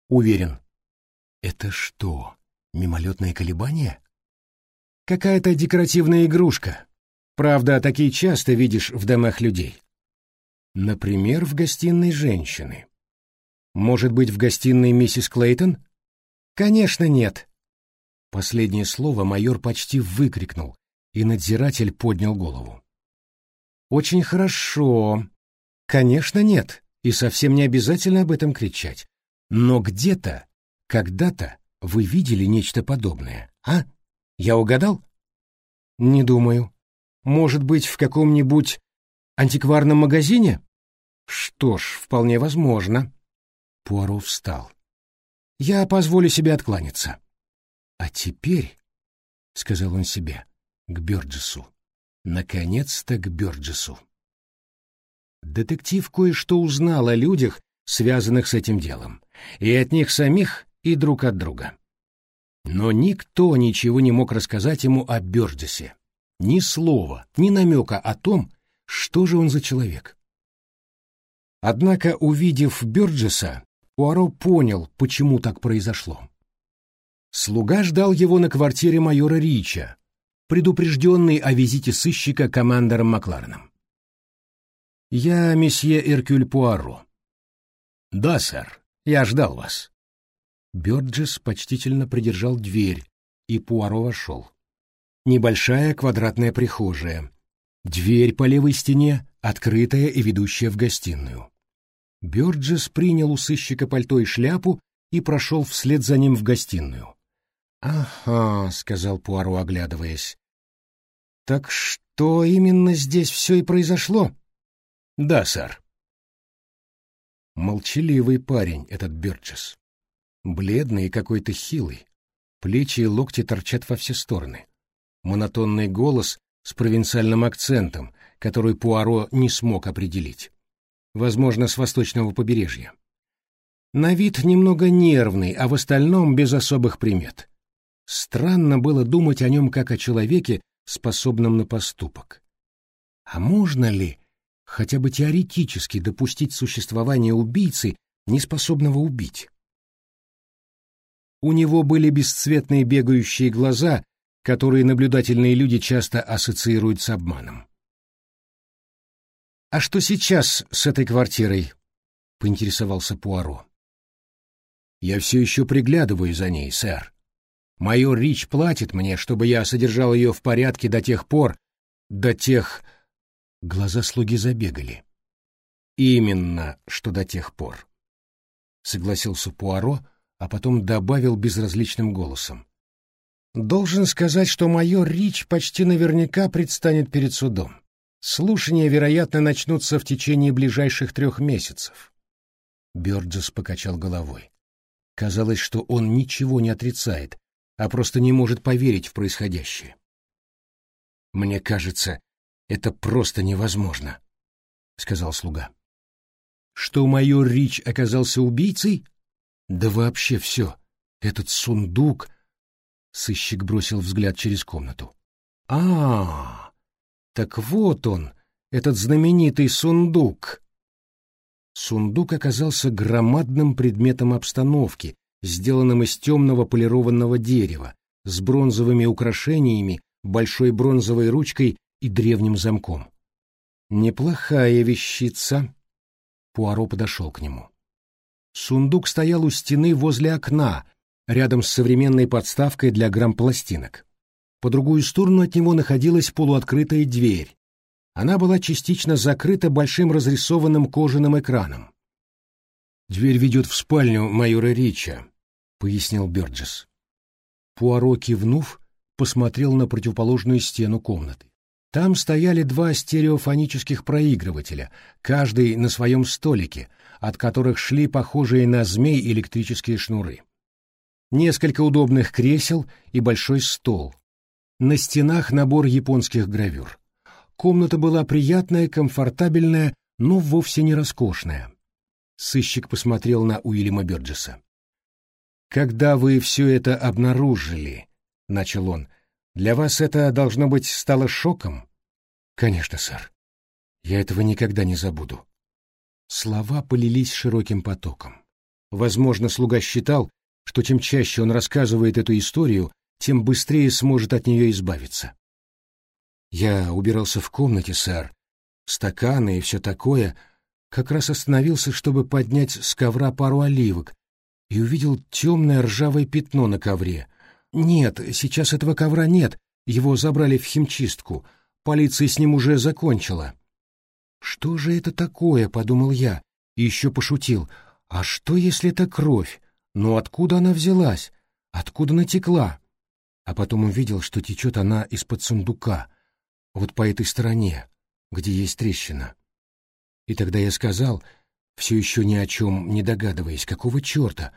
A: Уверен. Это что, мимолетное колебание?
B: Какая-то декоративная игрушка. Правда, такие часто видишь в домах людей.
A: Например, в гостиной женщины. Может быть, в гостиной миссис Клейтон?
B: Конечно, нет.
A: Последнее слово майор почти выкрикнул, и надзиратель поднял голову.
B: Очень хорошо. Конечно, нет, и совсем не обязательно об этом кричать. Но где-то, когда-то вы видели нечто подобное, а? Я угадал? Не думаю. Может быть, в каком-нибудь антикварном магазине? Что ж, вполне возможно.
A: Пуаро встал.
B: Я позволю себе откланяться.
A: А теперь, — сказал он себе, — к Бёрджесу. Наконец-то к Бёрджесу. Детектив кое-что узнал о людях, связанных с этим делом, и от них самих, и друг от друга. Но никто ничего не мог рассказать ему о Бёрджесе. Ни слова, ни намека о том, что же он за человек. Однако, увидев Бёрджеса, Пуаро понял, почему так произошло. Слуга ждал его на квартире майора Рича, предупрежденный о визите сыщика командором Маклареном. «Я месье Эркюль Пуаро». «Да, сэр, я ждал вас». Бёрджес почтительно придержал дверь, и Пуаро вошел. Небольшая квадратная прихожая. Дверь по левой стене, открытая и ведущая в гостиную. Бёрджес принял у сыщика пальто и шляпу и прошел вслед за ним в гостиную.
B: «Ага», — сказал Пуаро, оглядываясь. «Так что именно здесь все и произошло?»
A: «Да, сэр». Молчаливый парень этот Бёрджес. Бледный и какой-то хилый. Плечи и локти торчат во все стороны. Монотонный голос с провинциальным акцентом, который Пуаро не смог определить возможно, с восточного побережья. На вид немного нервный, а в остальном без особых примет. Странно было думать о нем как о человеке, способном на поступок. А можно ли хотя бы теоретически допустить существование убийцы, неспособного убить? У него были бесцветные бегающие глаза, которые наблюдательные люди часто ассоциируют с обманом.
B: «А что сейчас с этой квартирой?» — поинтересовался Пуаро.
A: «Я все еще приглядываю за ней, сэр. Майор Рич платит мне, чтобы я содержал ее в порядке до тех пор, до тех...» Глаза слуги забегали. «Именно, что до тех пор», — согласился Пуаро, а потом добавил безразличным голосом.
B: «Должен сказать, что майор Рич почти наверняка предстанет перед судом. Слушания, вероятно, начнутся в течение ближайших трех месяцев.
A: Бёрджес покачал головой. Казалось, что он ничего не отрицает, а просто не может поверить в происходящее. «Мне кажется, это просто невозможно», — сказал слуга. «Что майор Рич оказался убийцей? Да вообще все. Этот сундук...» Сыщик бросил взгляд через комнату. «А-а-а!» Так вот он, этот знаменитый сундук. Сундук оказался громадным предметом обстановки, сделанным из темного полированного дерева, с бронзовыми украшениями, большой бронзовой ручкой и древним замком. Неплохая вещица. Пуаро подошел к нему. Сундук стоял у стены возле окна, рядом с современной подставкой для грампластинок. По другую сторону от него находилась полуоткрытая дверь. Она была частично закрыта большим разрисованным кожаным экраном. «Дверь ведет в спальню майора Рича», — пояснил Бёрджес. Пуаро, кивнув, посмотрел на противоположную стену комнаты. Там стояли два стереофонических проигрывателя, каждый на своем столике, от которых шли похожие на змей электрические шнуры. Несколько удобных кресел и большой стол, на стенах набор японских гравюр. Комната была приятная, комфортабельная, но вовсе не роскошная. Сыщик посмотрел на Уильяма Бёрджеса. «Когда вы все это обнаружили, — начал он, — для вас это, должно быть, стало шоком?» «Конечно, сэр. Я этого никогда не забуду». Слова полились широким потоком. Возможно, слуга считал, что чем чаще он рассказывает эту историю, тем быстрее сможет от нее избавиться. Я убирался в комнате, сэр, стаканы и все такое, как раз остановился, чтобы поднять с ковра пару оливок, и увидел темное ржавое пятно на ковре. Нет, сейчас этого ковра нет, его забрали в химчистку, полиция с ним уже закончила. «Что же это такое?» — подумал я, и еще пошутил. «А что, если это кровь? Ну откуда она взялась? Откуда натекла?» А потом увидел, что течет она из-под сундука, вот по этой стороне, где есть трещина. И тогда я сказал, все еще ни о чем не догадываясь, какого черта,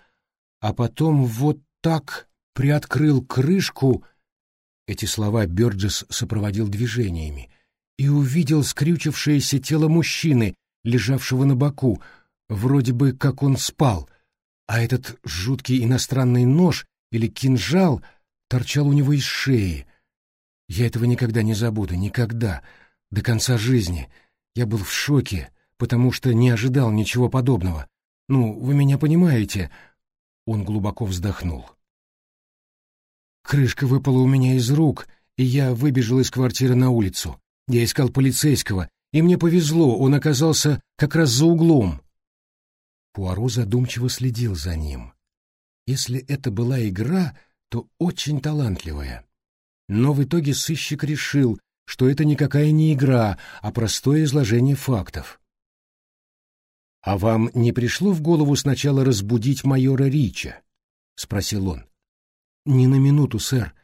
A: а потом вот так приоткрыл крышку, эти слова Бёрджес сопроводил движениями, и увидел скрючившееся тело мужчины, лежавшего на боку, вроде бы как он спал, а этот жуткий иностранный нож или кинжал торчал у него из шеи. Я этого никогда не забуду, никогда, до конца жизни. Я был в шоке, потому что не ожидал ничего подобного. Ну, вы меня понимаете. Он глубоко вздохнул. Крышка выпала у меня из рук, и я выбежал из квартиры на улицу. Я искал полицейского, и мне повезло, он оказался как раз за углом. Пуаро задумчиво следил за ним. Если это была игра, то очень талантливая. Но в итоге сыщик решил, что это никакая не игра, а простое изложение фактов. «А вам не пришло в голову сначала разбудить майора Рича?» — спросил он. «Ни на минуту, сэр.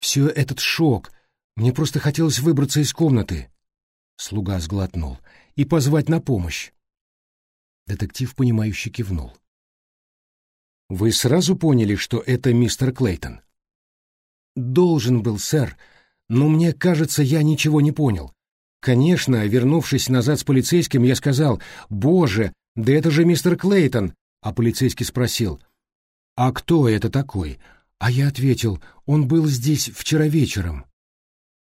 A: Все этот шок, мне просто хотелось выбраться из комнаты. Слуга сглотнул. И позвать на помощь. Детектив, понимающе кивнул. «Вы сразу поняли, что это мистер Клейтон?» «Должен был, сэр, но мне кажется, я ничего не понял. Конечно, вернувшись назад с полицейским, я сказал, «Боже, да это же мистер Клейтон!» А полицейский спросил, «А кто это такой?» А я ответил, «Он был здесь вчера вечером».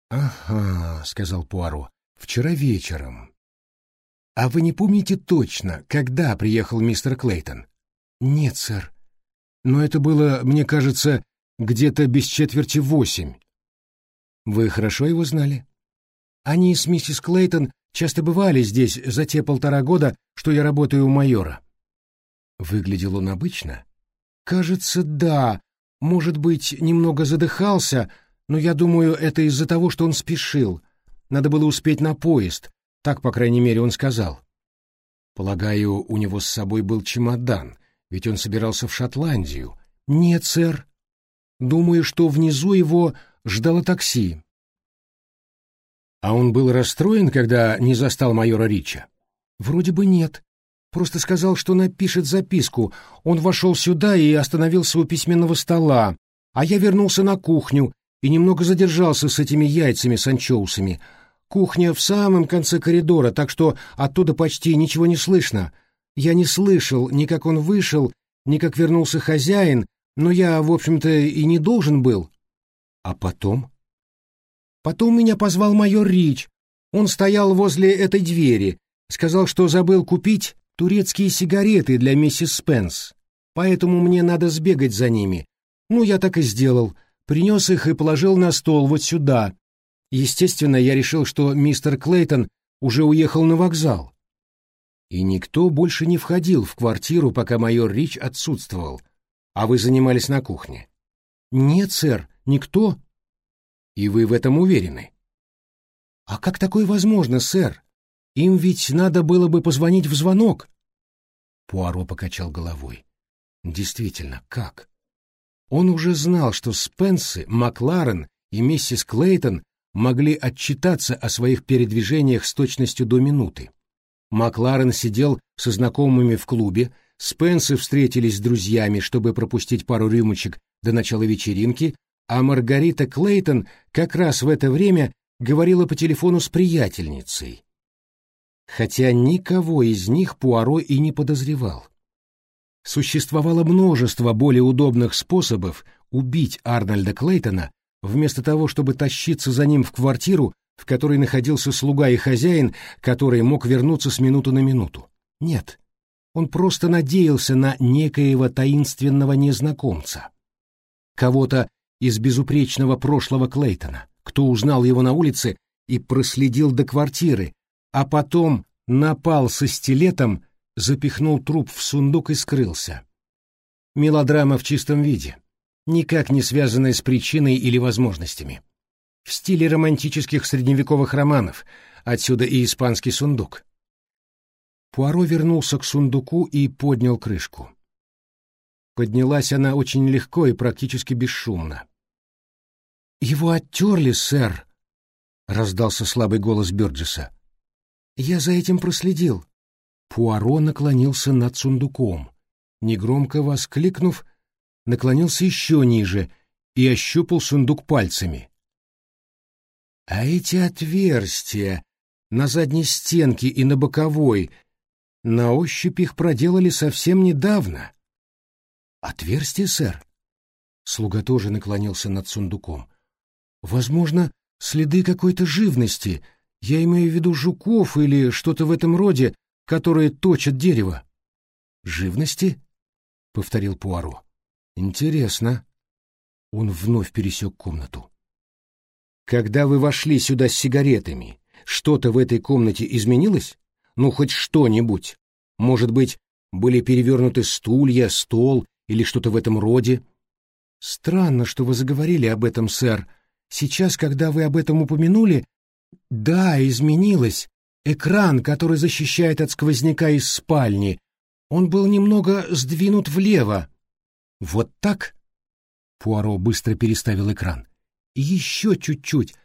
A: «Ага», — сказал Пуаро, — «вчера вечером». «А вы не помните точно, когда приехал мистер Клейтон?» «Нет, сэр. Но это было, мне кажется, где-то без четверти восемь». «Вы хорошо его знали?» «Они с миссис Клейтон часто бывали здесь за те полтора года, что я работаю у майора». Выглядел он обычно? «Кажется, да. Может быть, немного задыхался, но я думаю, это из-за того, что он спешил. Надо было успеть на поезд, так, по крайней мере, он сказал. Полагаю, у него с собой был чемодан, ведь он собирался в Шотландию. Нет, сэр. Думаю, что внизу его ждало такси. А он был расстроен, когда не застал майора Рича? Вроде бы нет. Просто сказал, что напишет записку. Он вошел сюда и остановился у письменного стола, а я вернулся на кухню и немного задержался с этими яйцами с анчоусами. Кухня в самом конце коридора, так что оттуда почти ничего не слышно. Я не слышал ни как он вышел, ни как вернулся хозяин, но я, в общем-то, и не должен был. А потом? Потом меня позвал майор Рич. Он стоял возле этой двери, сказал, что забыл купить турецкие сигареты для миссис Спенс, поэтому мне надо сбегать за ними. Ну, я так и сделал принес их и положил на стол вот сюда. Естественно, я решил, что мистер Клейтон уже уехал на вокзал. И никто больше не входил в квартиру, пока майор Рич отсутствовал. А вы занимались на кухне? Нет, сэр, никто. И вы в этом уверены? А как такое возможно, сэр? Им ведь надо было бы позвонить в звонок. Пуаро покачал головой. Действительно, как? Он уже знал, что Спенсы, Макларен и миссис Клейтон могли отчитаться о своих передвижениях с точностью до минуты. Макларен сидел со знакомыми в клубе, Спенсы встретились с друзьями, чтобы пропустить пару рюмочек до начала вечеринки, а Маргарита Клейтон как раз в это время говорила по телефону с приятельницей. Хотя никого из них Пуаро и не подозревал. Существовало множество более удобных способов убить Арнольда Клейтона, вместо того, чтобы тащиться за ним в квартиру, в которой находился слуга и хозяин, который мог вернуться с минуты на минуту. Нет,
B: Он просто надеялся на некоего таинственного незнакомца. Кого-то из безупречного прошлого Клейтона, кто узнал его на улице и проследил до квартиры, а потом напал со стилетом, запихнул труп в сундук и скрылся. Мелодрама в чистом виде, никак не связанная с причиной или возможностями. В стиле романтических средневековых романов, отсюда и испанский сундук. Пуаро вернулся к сундуку и поднял крышку. Поднялась она очень легко и практически бесшумно. «Его оттерли, сэр!» — раздался слабый голос Бёрджеса. «Я за этим проследил». Пуаро наклонился над сундуком. Негромко воскликнув, наклонился еще ниже и ощупал сундук пальцами. «А эти отверстия на задней стенке и на боковой на ощупь их проделали совсем недавно. Отверстие, сэр? Слуга тоже наклонился над сундуком. Возможно, следы какой-то живности. Я имею в виду жуков или что-то в этом роде, которые точат дерево. Живности? повторил Пуаро. Интересно. Он вновь пересек комнату. Когда вы вошли сюда с сигаретами, что-то в этой комнате изменилось? Ну, хоть что-нибудь. Может быть, были перевернуты стулья, стол или что-то в этом роде? Странно, что вы заговорили об этом, сэр. Сейчас, когда вы об этом упомянули, да, изменилось. Экран, который защищает от сквозняка из спальни, он был немного сдвинут влево. Вот так? Пуаро быстро переставил экран. Еще чуть-чуть.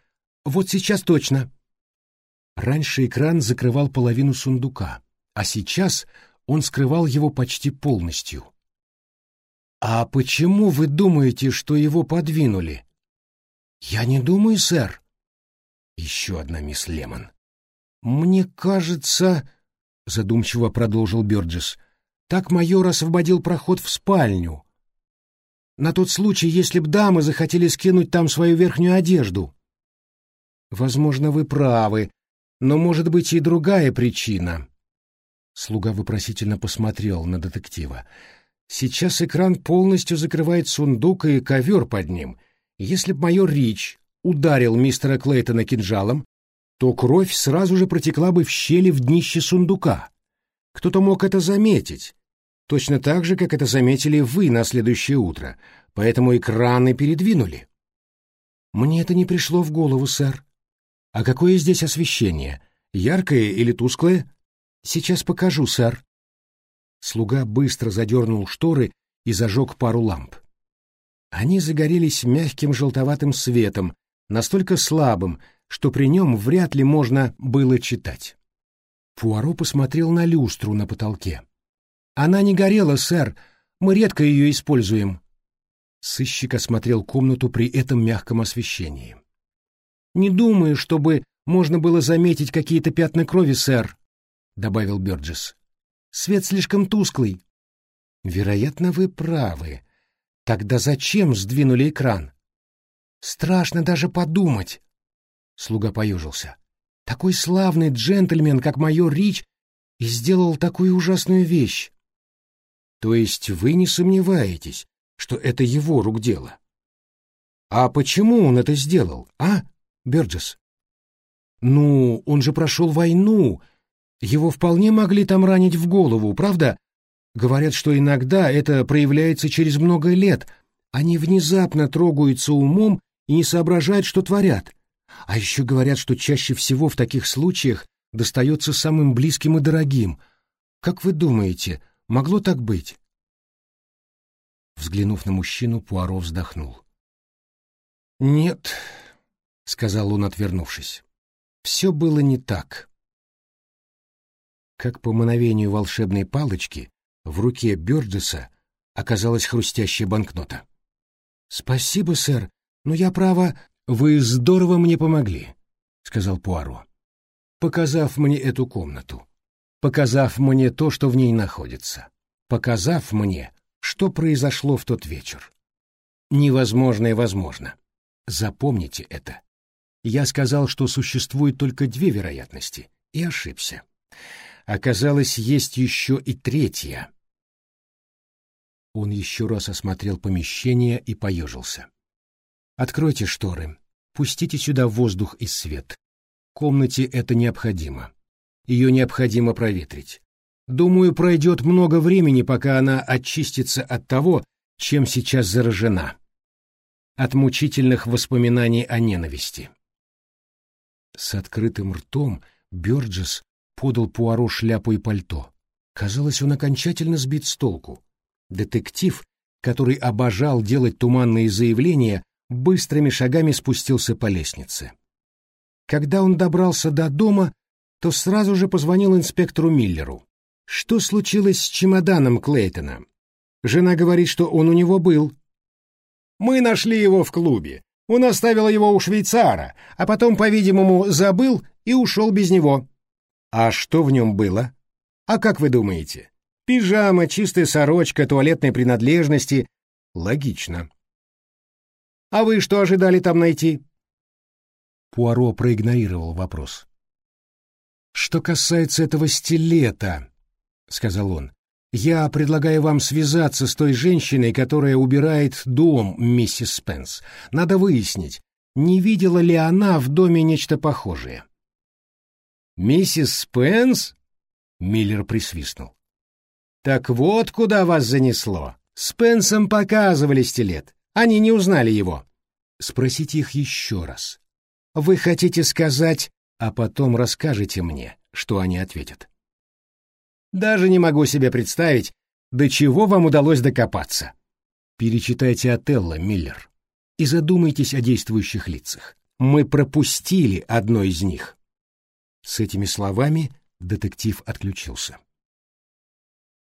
B: Вот сейчас точно. Раньше экран закрывал половину сундука, а сейчас он скрывал его почти полностью. «А почему вы думаете, что его подвинули?» «Я не думаю, сэр». Еще одна мисс Лемон. «Мне кажется...» — задумчиво продолжил Бёрджес. «Так майор освободил проход в спальню. На тот случай, если б дамы захотели скинуть там свою верхнюю одежду». «Возможно, вы правы», но может быть и другая причина. Слуга вопросительно посмотрел на детектива. Сейчас экран полностью закрывает сундук и ковер под ним. Если б майор Рич ударил мистера Клейтона кинжалом, то кровь сразу же протекла бы в щели в днище сундука. Кто-то мог это заметить, точно так же, как это заметили вы на следующее утро, поэтому экраны передвинули. Мне это не пришло в голову, сэр. «А какое здесь освещение? Яркое или тусклое?» «Сейчас покажу, сэр». Слуга быстро задернул шторы и зажег пару ламп. Они загорелись мягким желтоватым светом, настолько слабым, что при нем вряд ли можно было читать. Пуаро посмотрел на люстру на потолке. «Она не горела, сэр. Мы редко ее используем». Сыщик осмотрел комнату при этом мягком освещении. Не думаю, чтобы можно было заметить какие-то пятна крови, сэр, добавил Бёрджес. Свет слишком тусклый. Вероятно, вы правы. Тогда зачем сдвинули экран? Страшно даже подумать. Слуга поюжился. Такой славный джентльмен, как майор Рич, и сделал такую ужасную вещь. То есть вы не сомневаетесь, что это его рук дело? А почему он это сделал, а? Бёрджес. «Ну, он же прошел войну. Его вполне могли там ранить в голову, правда? Говорят, что иногда это проявляется через много лет. Они внезапно трогаются умом и не соображают, что творят. А еще говорят, что чаще всего в таких случаях достается самым близким и дорогим. Как вы думаете, могло так быть?» Взглянув на мужчину, Пуаро вздохнул. «Нет, — сказал он, отвернувшись. Все было не так. Как по мановению волшебной палочки в руке Бёрджеса оказалась хрустящая банкнота. «Спасибо, сэр, но я, право, вы здорово мне помогли», — сказал Пуаро, показав мне эту комнату, показав мне то, что в ней находится, показав мне, что произошло в тот вечер. Невозможное возможно. Запомните это. Я сказал, что существует только две вероятности, и ошибся.
A: оказалось, есть еще и третья. Он еще раз осмотрел помещение и поежился. «Откройте шторы. Пустите сюда воздух и свет. Комнате это необходимо. Ее необходимо проветрить. Думаю, пройдет много времени, пока она очистится от того, чем сейчас заражена. От мучительных воспоминаний о ненависти». С открытым ртом Бёрджес подал Пуаро шляпу и пальто. Казалось, он окончательно сбит с толку. Детектив, который обожал делать туманные заявления, быстрыми шагами спустился по лестнице. Когда он добрался до дома, то сразу же позвонил инспектору Миллеру. Что случилось с чемоданом Клейтона? Жена говорит, что он у него был. Мы нашли его в клубе. Он оставил его у швейцара, а потом, по-видимому, забыл и ушел без него. А что в нем было? А как вы думаете? Пижама, чистая сорочка, туалетные принадлежности. Логично. А вы что ожидали там найти? Пуаро проигнорировал вопрос. Что касается этого стилета, сказал он, я предлагаю вам связаться с той женщиной, которая убирает дом миссис Спенс. Надо выяснить, не видела ли она в доме нечто похожее. Миссис Спенс? Миллер присвистнул. Так вот, куда вас занесло. Спенсом показывали стилет. Они не узнали его. Спросите их еще раз. Вы хотите сказать, а потом расскажете мне, что они ответят. Даже не могу себе представить, до чего вам удалось докопаться. Перечитайте Отелло, Миллер, и задумайтесь о действующих лицах. Мы пропустили одно из них. С этими словами детектив отключился.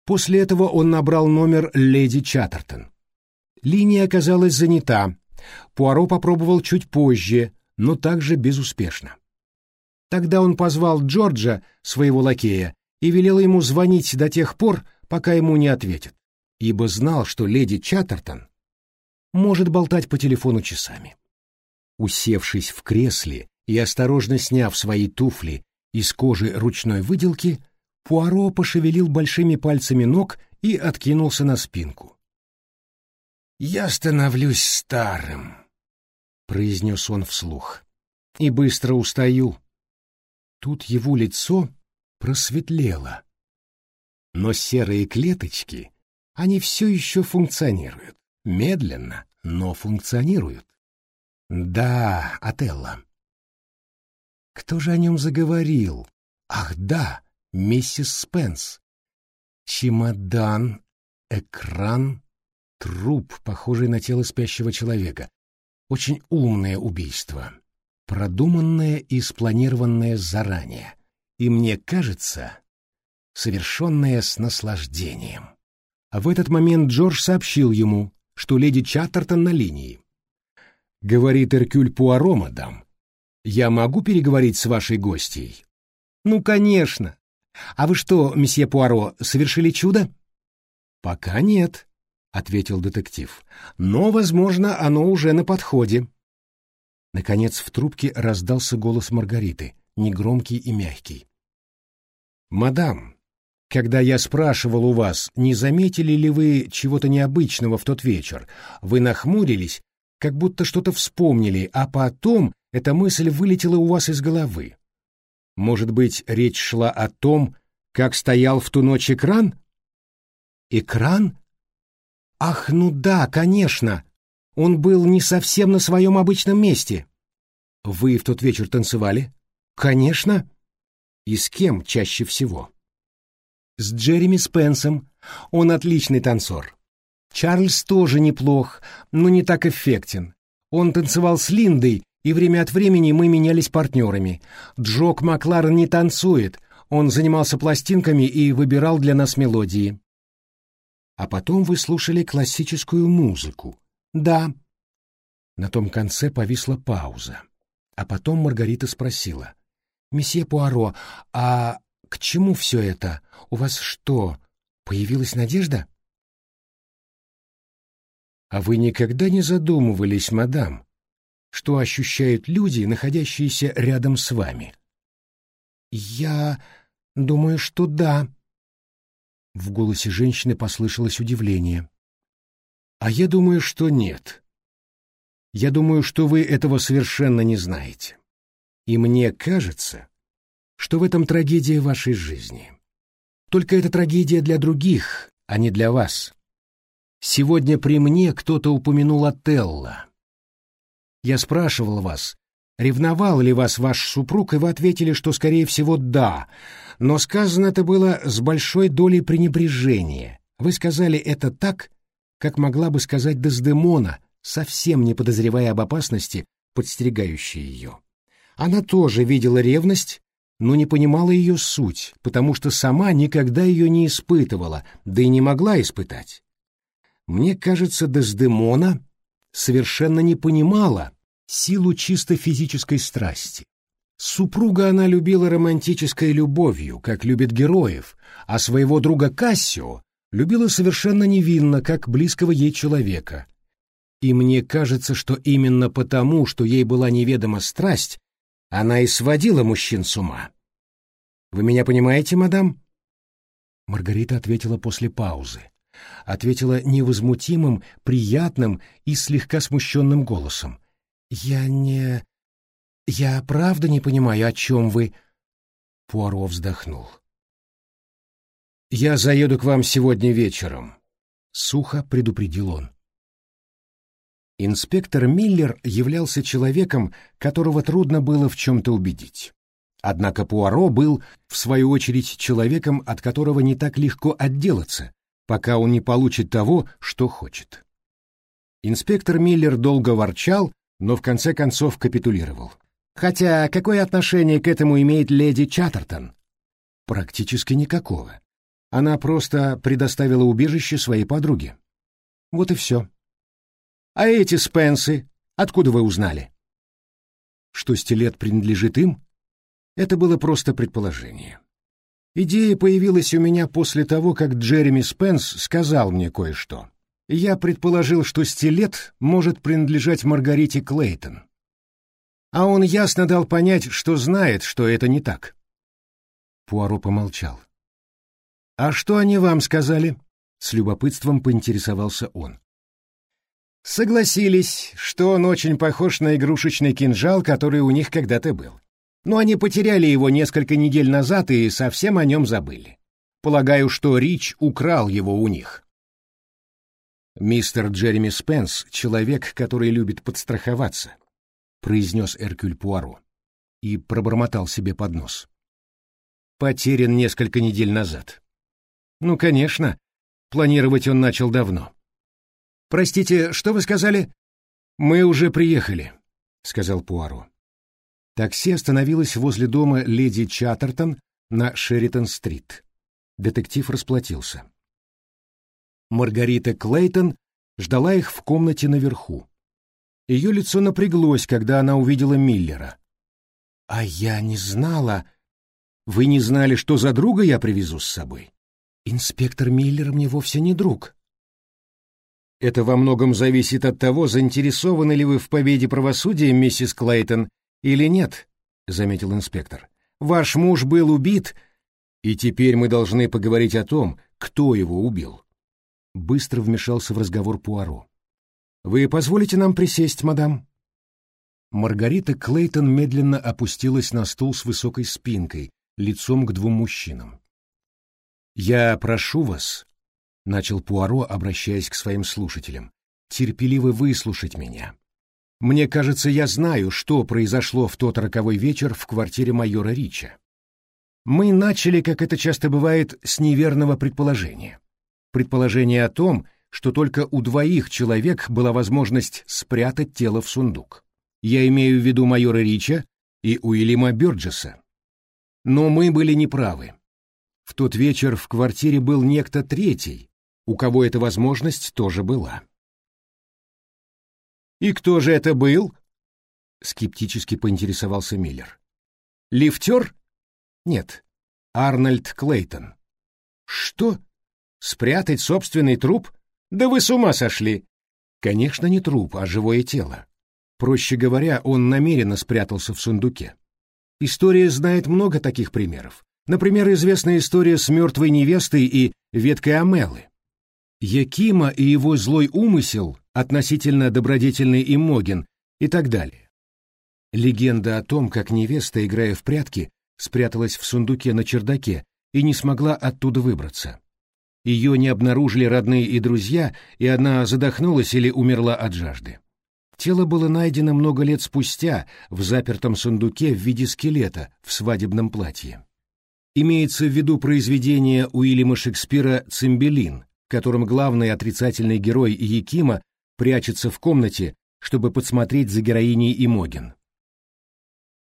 A: После этого он набрал номер леди Чаттертон. Линия оказалась занята. Пуаро попробовал чуть позже, но также безуспешно. Тогда он позвал Джорджа, своего лакея, и велел ему звонить до тех пор, пока ему не ответят, ибо знал, что леди Чаттертон может болтать по телефону часами. Усевшись в кресле и осторожно сняв свои туфли из кожи ручной выделки, Пуаро пошевелил большими пальцами ног и откинулся на спинку. «Я становлюсь старым», — произнес он вслух, — «и быстро устаю». Тут его лицо просветлело. Но серые клеточки, они все еще функционируют. Медленно, но функционируют. Да, Отелло. Кто же о нем заговорил? Ах, да, миссис Спенс. Чемодан, экран, труп, похожий на тело спящего человека. Очень умное убийство, продуманное и спланированное заранее. И мне кажется, совершенное с наслаждением. А в этот момент Джордж сообщил ему, что леди Чаттертон на линии. Говорит Эркюль Пуаро, мадам. Я могу переговорить с вашей гостьей? Ну, конечно. А вы что, месье Пуаро, совершили чудо? Пока нет, ответил детектив. Но, возможно, оно уже на подходе. Наконец в трубке раздался голос Маргариты, негромкий и мягкий. Мадам, когда я спрашивал у вас, не заметили ли вы чего-то необычного в тот вечер, вы нахмурились, как будто что-то вспомнили, а потом эта мысль вылетела у вас из головы. Может быть, речь шла о том, как стоял в ту ночь экран? Экран? Ах, ну да, конечно. Он был не совсем на своем обычном месте. Вы в тот вечер танцевали? Конечно. И с кем чаще всего? С Джереми Спенсом. Он отличный танцор. Чарльз тоже неплох, но не так эффектен. Он танцевал с Линдой, и время от времени мы менялись партнерами. Джок Макларен не танцует, он занимался пластинками и выбирал для нас мелодии. А потом вы слушали классическую музыку. Да. На том конце повисла пауза. А потом Маргарита спросила. «Месье Пуаро, а к чему все это? У вас что, появилась надежда?» «А вы никогда не задумывались, мадам, что ощущают люди, находящиеся рядом с вами?» «Я...
B: Думаю, что да. В голосе женщины послышалось удивление. А я думаю, что нет. Я думаю, что вы этого совершенно не знаете. И мне кажется, что в этом трагедия вашей жизни. Только это трагедия для других, а не для вас. Сегодня при мне кто-то упомянул Отелло. Я спрашивал вас, ревновал ли вас ваш супруг, и вы ответили, что, скорее всего, да, но сказано это было с большой долей пренебрежения. Вы сказали это так, как могла бы сказать Дездемона, совсем не подозревая об опасности, подстерегающей ее. Она тоже видела ревность, но не понимала ее суть, потому что сама никогда ее не испытывала, да и не могла испытать. Мне кажется, Дездемона совершенно не понимала силу чисто физической страсти. Супруга она любила романтической любовью, как любит героев, а своего друга Кассио любила совершенно невинно, как близкого ей человека. И мне кажется, что именно потому, что ей была неведома страсть, она и сводила мужчин с ума. Вы меня понимаете, мадам? Маргарита ответила после паузы. Ответила невозмутимым, приятным и слегка смущенным голосом. «Я не... Я правда не понимаю, о чем вы...» Пуаро вздохнул. «Я заеду к вам сегодня вечером», — сухо предупредил он. Инспектор Миллер являлся человеком, которого трудно было в чем-то убедить. Однако Пуаро был, в свою очередь, человеком, от которого не так легко отделаться, пока он не получит того, что хочет. Инспектор Миллер долго ворчал, но в конце концов капитулировал. Хотя какое отношение к этому имеет леди Чаттертон? Практически никакого. Она просто предоставила убежище своей подруге. Вот и все. А эти Спенсы, откуда вы узнали? Что стилет принадлежит им? Это было просто предположение. Идея появилась у меня после того, как Джереми Спенс сказал мне кое-что. Я предположил, что стилет может принадлежать Маргарите Клейтон. А он ясно дал понять, что знает, что это не так. Пуаро помолчал. «А что они вам сказали?» — с любопытством поинтересовался он. Согласились, что он очень похож на игрушечный кинжал, который у них когда-то был. Но они потеряли его несколько недель назад и совсем о нем забыли. Полагаю, что Рич украл его у них. «Мистер Джереми Спенс — человек, который любит подстраховаться», — произнес Эркюль Пуаро и пробормотал себе под нос. «Потерян несколько недель назад». «Ну, конечно, планировать он начал давно». «Простите, что вы сказали?» «Мы уже приехали», — сказал Пуаро. Такси остановилось возле дома леди Чаттертон на Шеритон-стрит. Детектив расплатился. Маргарита Клейтон ждала их в комнате наверху. Ее лицо напряглось, когда она увидела Миллера. «А я не знала...» «Вы не знали, что за друга я привезу с собой?» «Инспектор Миллер мне вовсе не друг», это во многом зависит от того, заинтересованы ли вы в победе правосудия, миссис Клейтон, или нет, заметил инспектор. Ваш муж был убит, и теперь мы должны поговорить о том, кто его убил. Быстро вмешался в разговор Пуаро. Вы позволите нам присесть, мадам? Маргарита Клейтон медленно опустилась на стул с высокой спинкой, лицом к двум мужчинам. «Я прошу вас», — начал Пуаро, обращаясь к своим слушателям, — терпеливо выслушать меня. Мне кажется, я знаю, что произошло в тот роковой вечер в квартире майора Рича. Мы начали, как это часто бывает, с неверного предположения. Предположение о том, что только у двоих человек была возможность спрятать тело в сундук. Я имею в виду майора Рича и Уильяма Бёрджеса. Но мы были неправы. В тот вечер в квартире был некто третий, у кого эта возможность тоже была. «И кто же это был?» — скептически поинтересовался Миллер. «Лифтер? Нет, Арнольд Клейтон». «Что? Спрятать собственный труп? Да вы с ума сошли!» «Конечно, не труп, а живое тело. Проще говоря, он намеренно спрятался в сундуке. История знает много таких примеров.
A: Например, известная история с мертвой невестой и веткой Амелы. Якима и его злой умысел относительно добродетельный Имогин и так далее. Легенда о том, как невеста, играя в прятки, спряталась в сундуке на чердаке и не смогла оттуда выбраться. Ее не обнаружили родные и друзья, и она задохнулась или умерла от жажды. Тело было найдено много лет спустя в запертом сундуке в виде скелета в свадебном платье. Имеется в виду произведение Уильяма Шекспира «Цимбелин», в котором главный отрицательный герой Якима прячется в комнате, чтобы подсмотреть за героиней Имогин.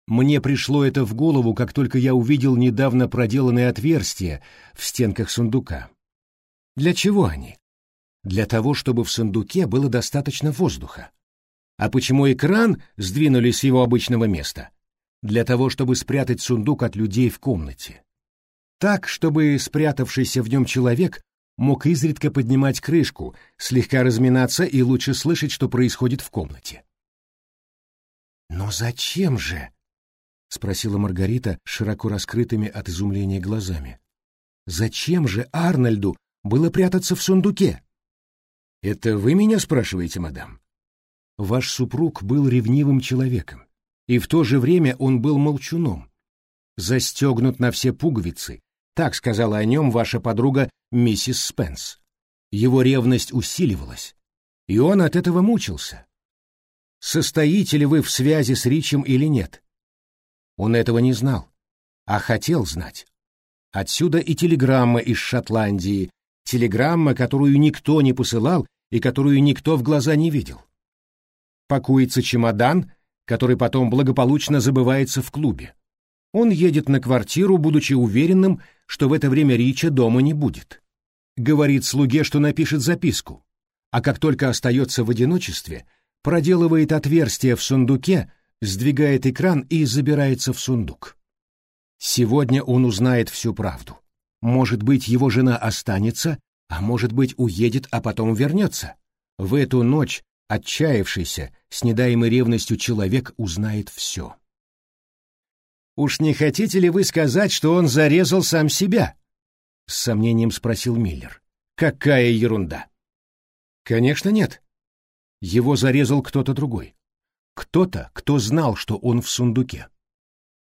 A: Мне пришло это в голову, как только я увидел недавно проделанные отверстия в стенках сундука. Для чего они? Для того, чтобы в сундуке было достаточно воздуха. А почему экран сдвинули с его обычного места? Для того, чтобы спрятать сундук от людей в комнате. Так, чтобы спрятавшийся в нем человек мог изредка поднимать крышку, слегка разминаться и лучше слышать, что происходит в комнате. «Но зачем же?» — спросила Маргарита широко раскрытыми от изумления глазами. «Зачем же Арнольду было прятаться в сундуке?» «Это вы меня спрашиваете, мадам?» Ваш супруг был ревнивым человеком, и в то же время он был молчуном. Застегнут на все пуговицы, так сказала о нем ваша подруга миссис Спенс. Его ревность усиливалась, и он от этого мучился. Состоите ли вы в связи с Ричем или нет? Он этого не знал, а хотел знать. Отсюда и телеграмма из Шотландии, телеграмма, которую никто не посылал и которую никто в глаза не видел. Пакуется чемодан, который потом благополучно забывается в клубе. Он едет на квартиру, будучи уверенным, что в это время Рича дома не будет. Говорит слуге, что напишет записку, а как только остается в одиночестве, проделывает отверстие в сундуке, сдвигает экран и забирается в сундук. Сегодня он узнает всю правду. Может быть, его жена останется, а может быть, уедет, а потом вернется. В эту ночь отчаявшийся, с недаемой ревностью человек узнает все. «Уж не хотите ли вы сказать, что он зарезал сам себя?» — с сомнением спросил Миллер. «Какая ерунда!» «Конечно нет. Его зарезал кто-то другой. Кто-то, кто знал, что он в сундуке.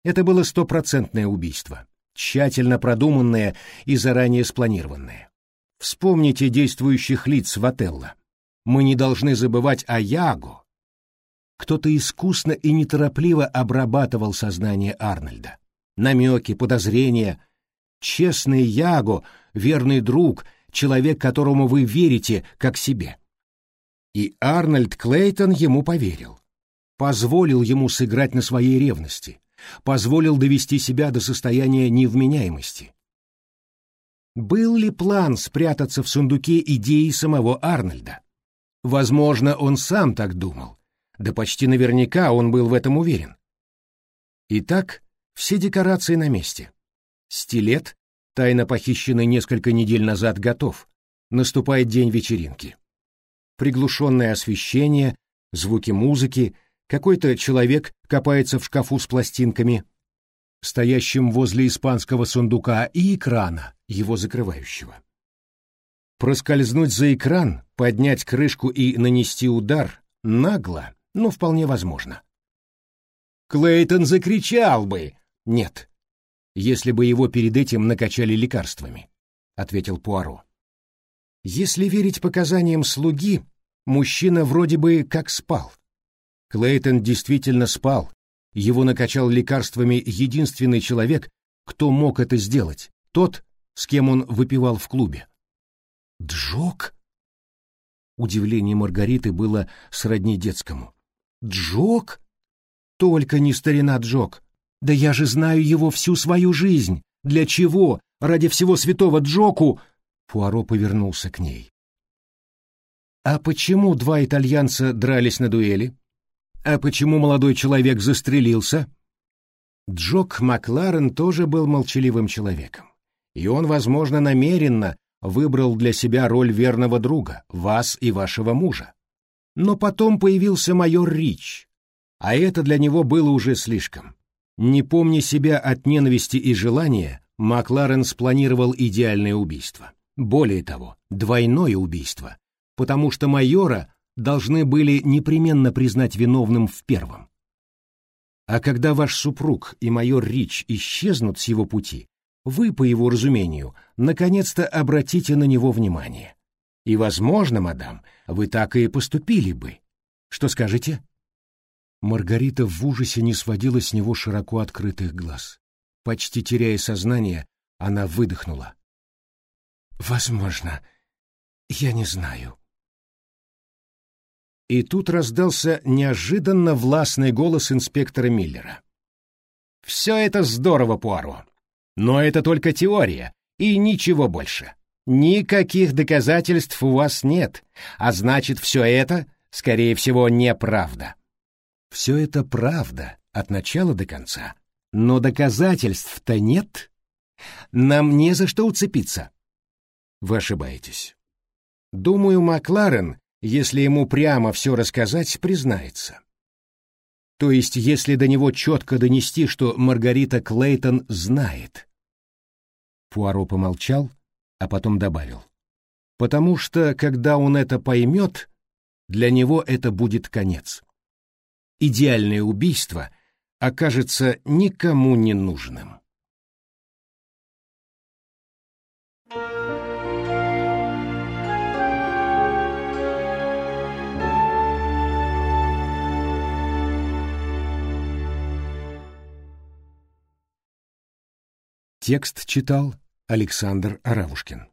A: Это было стопроцентное убийство, тщательно продуманное и заранее спланированное. Вспомните действующих лиц в Отелло. Мы не должны забывать о Яго. Кто-то искусно и неторопливо обрабатывал сознание Арнольда. Намеки, подозрения. Честный Яго, верный друг, человек, которому вы верите, как себе. И Арнольд Клейтон ему поверил позволил ему сыграть на своей ревности, позволил довести себя до состояния невменяемости. Был ли план спрятаться в сундуке идеи самого Арнольда? Возможно, он сам так думал, да почти наверняка он был в этом уверен. Итак, все декорации на месте. Стилет, тайно похищенный несколько недель назад, готов. Наступает день вечеринки. Приглушенное освещение, звуки музыки, какой-то человек копается в шкафу с пластинками, стоящим возле испанского сундука и экрана, его закрывающего. Проскользнуть за экран, поднять крышку и нанести удар нагло, но вполне возможно. Клейтон закричал бы. Нет, если бы его перед этим накачали лекарствами, ответил Пуаро. Если верить показаниям слуги, мужчина вроде бы как спал. Клейтон действительно спал. Его накачал лекарствами единственный человек, кто мог это сделать, тот, с кем он выпивал в клубе. «Джок?» Удивление Маргариты было сродни детскому. «Джок? Только не старина Джок. Да я же знаю его всю свою жизнь. Для чего? Ради всего святого Джоку...» Пуаро повернулся к ней. «А почему два итальянца дрались на дуэли?» А почему молодой человек застрелился? Джок Макларен тоже был молчаливым человеком. И он, возможно, намеренно выбрал для себя роль верного друга, вас и вашего мужа. Но потом появился майор Рич, а это для него было уже слишком. Не помня себя от ненависти и желания, Макларен спланировал идеальное убийство. Более того, двойное убийство, потому что майора должны были непременно признать виновным в первом. А когда ваш супруг и майор Рич исчезнут с его пути, вы, по его разумению, наконец-то обратите на него внимание. И, возможно, мадам, вы так и поступили бы. Что скажете? Маргарита в ужасе не сводила с него широко открытых глаз. Почти теряя сознание, она выдохнула. «Возможно. Я не знаю». И тут раздался неожиданно властный голос инспектора Миллера. «Все это здорово, Пуаро. Но это только теория, и ничего больше. Никаких доказательств у вас нет, а значит, все это, скорее всего, неправда». Все это правда от начала до конца. Но доказательств-то нет. Нам не за что уцепиться. Вы ошибаетесь. Думаю, Макларен, если ему прямо все рассказать, признается. То есть, если до него четко донести, что Маргарита Клейтон знает. Пуаро помолчал, а потом добавил. Потому что, когда он это поймет, для него это будет конец идеальное убийство окажется никому не нужным. Текст читал Александр Аравушкин.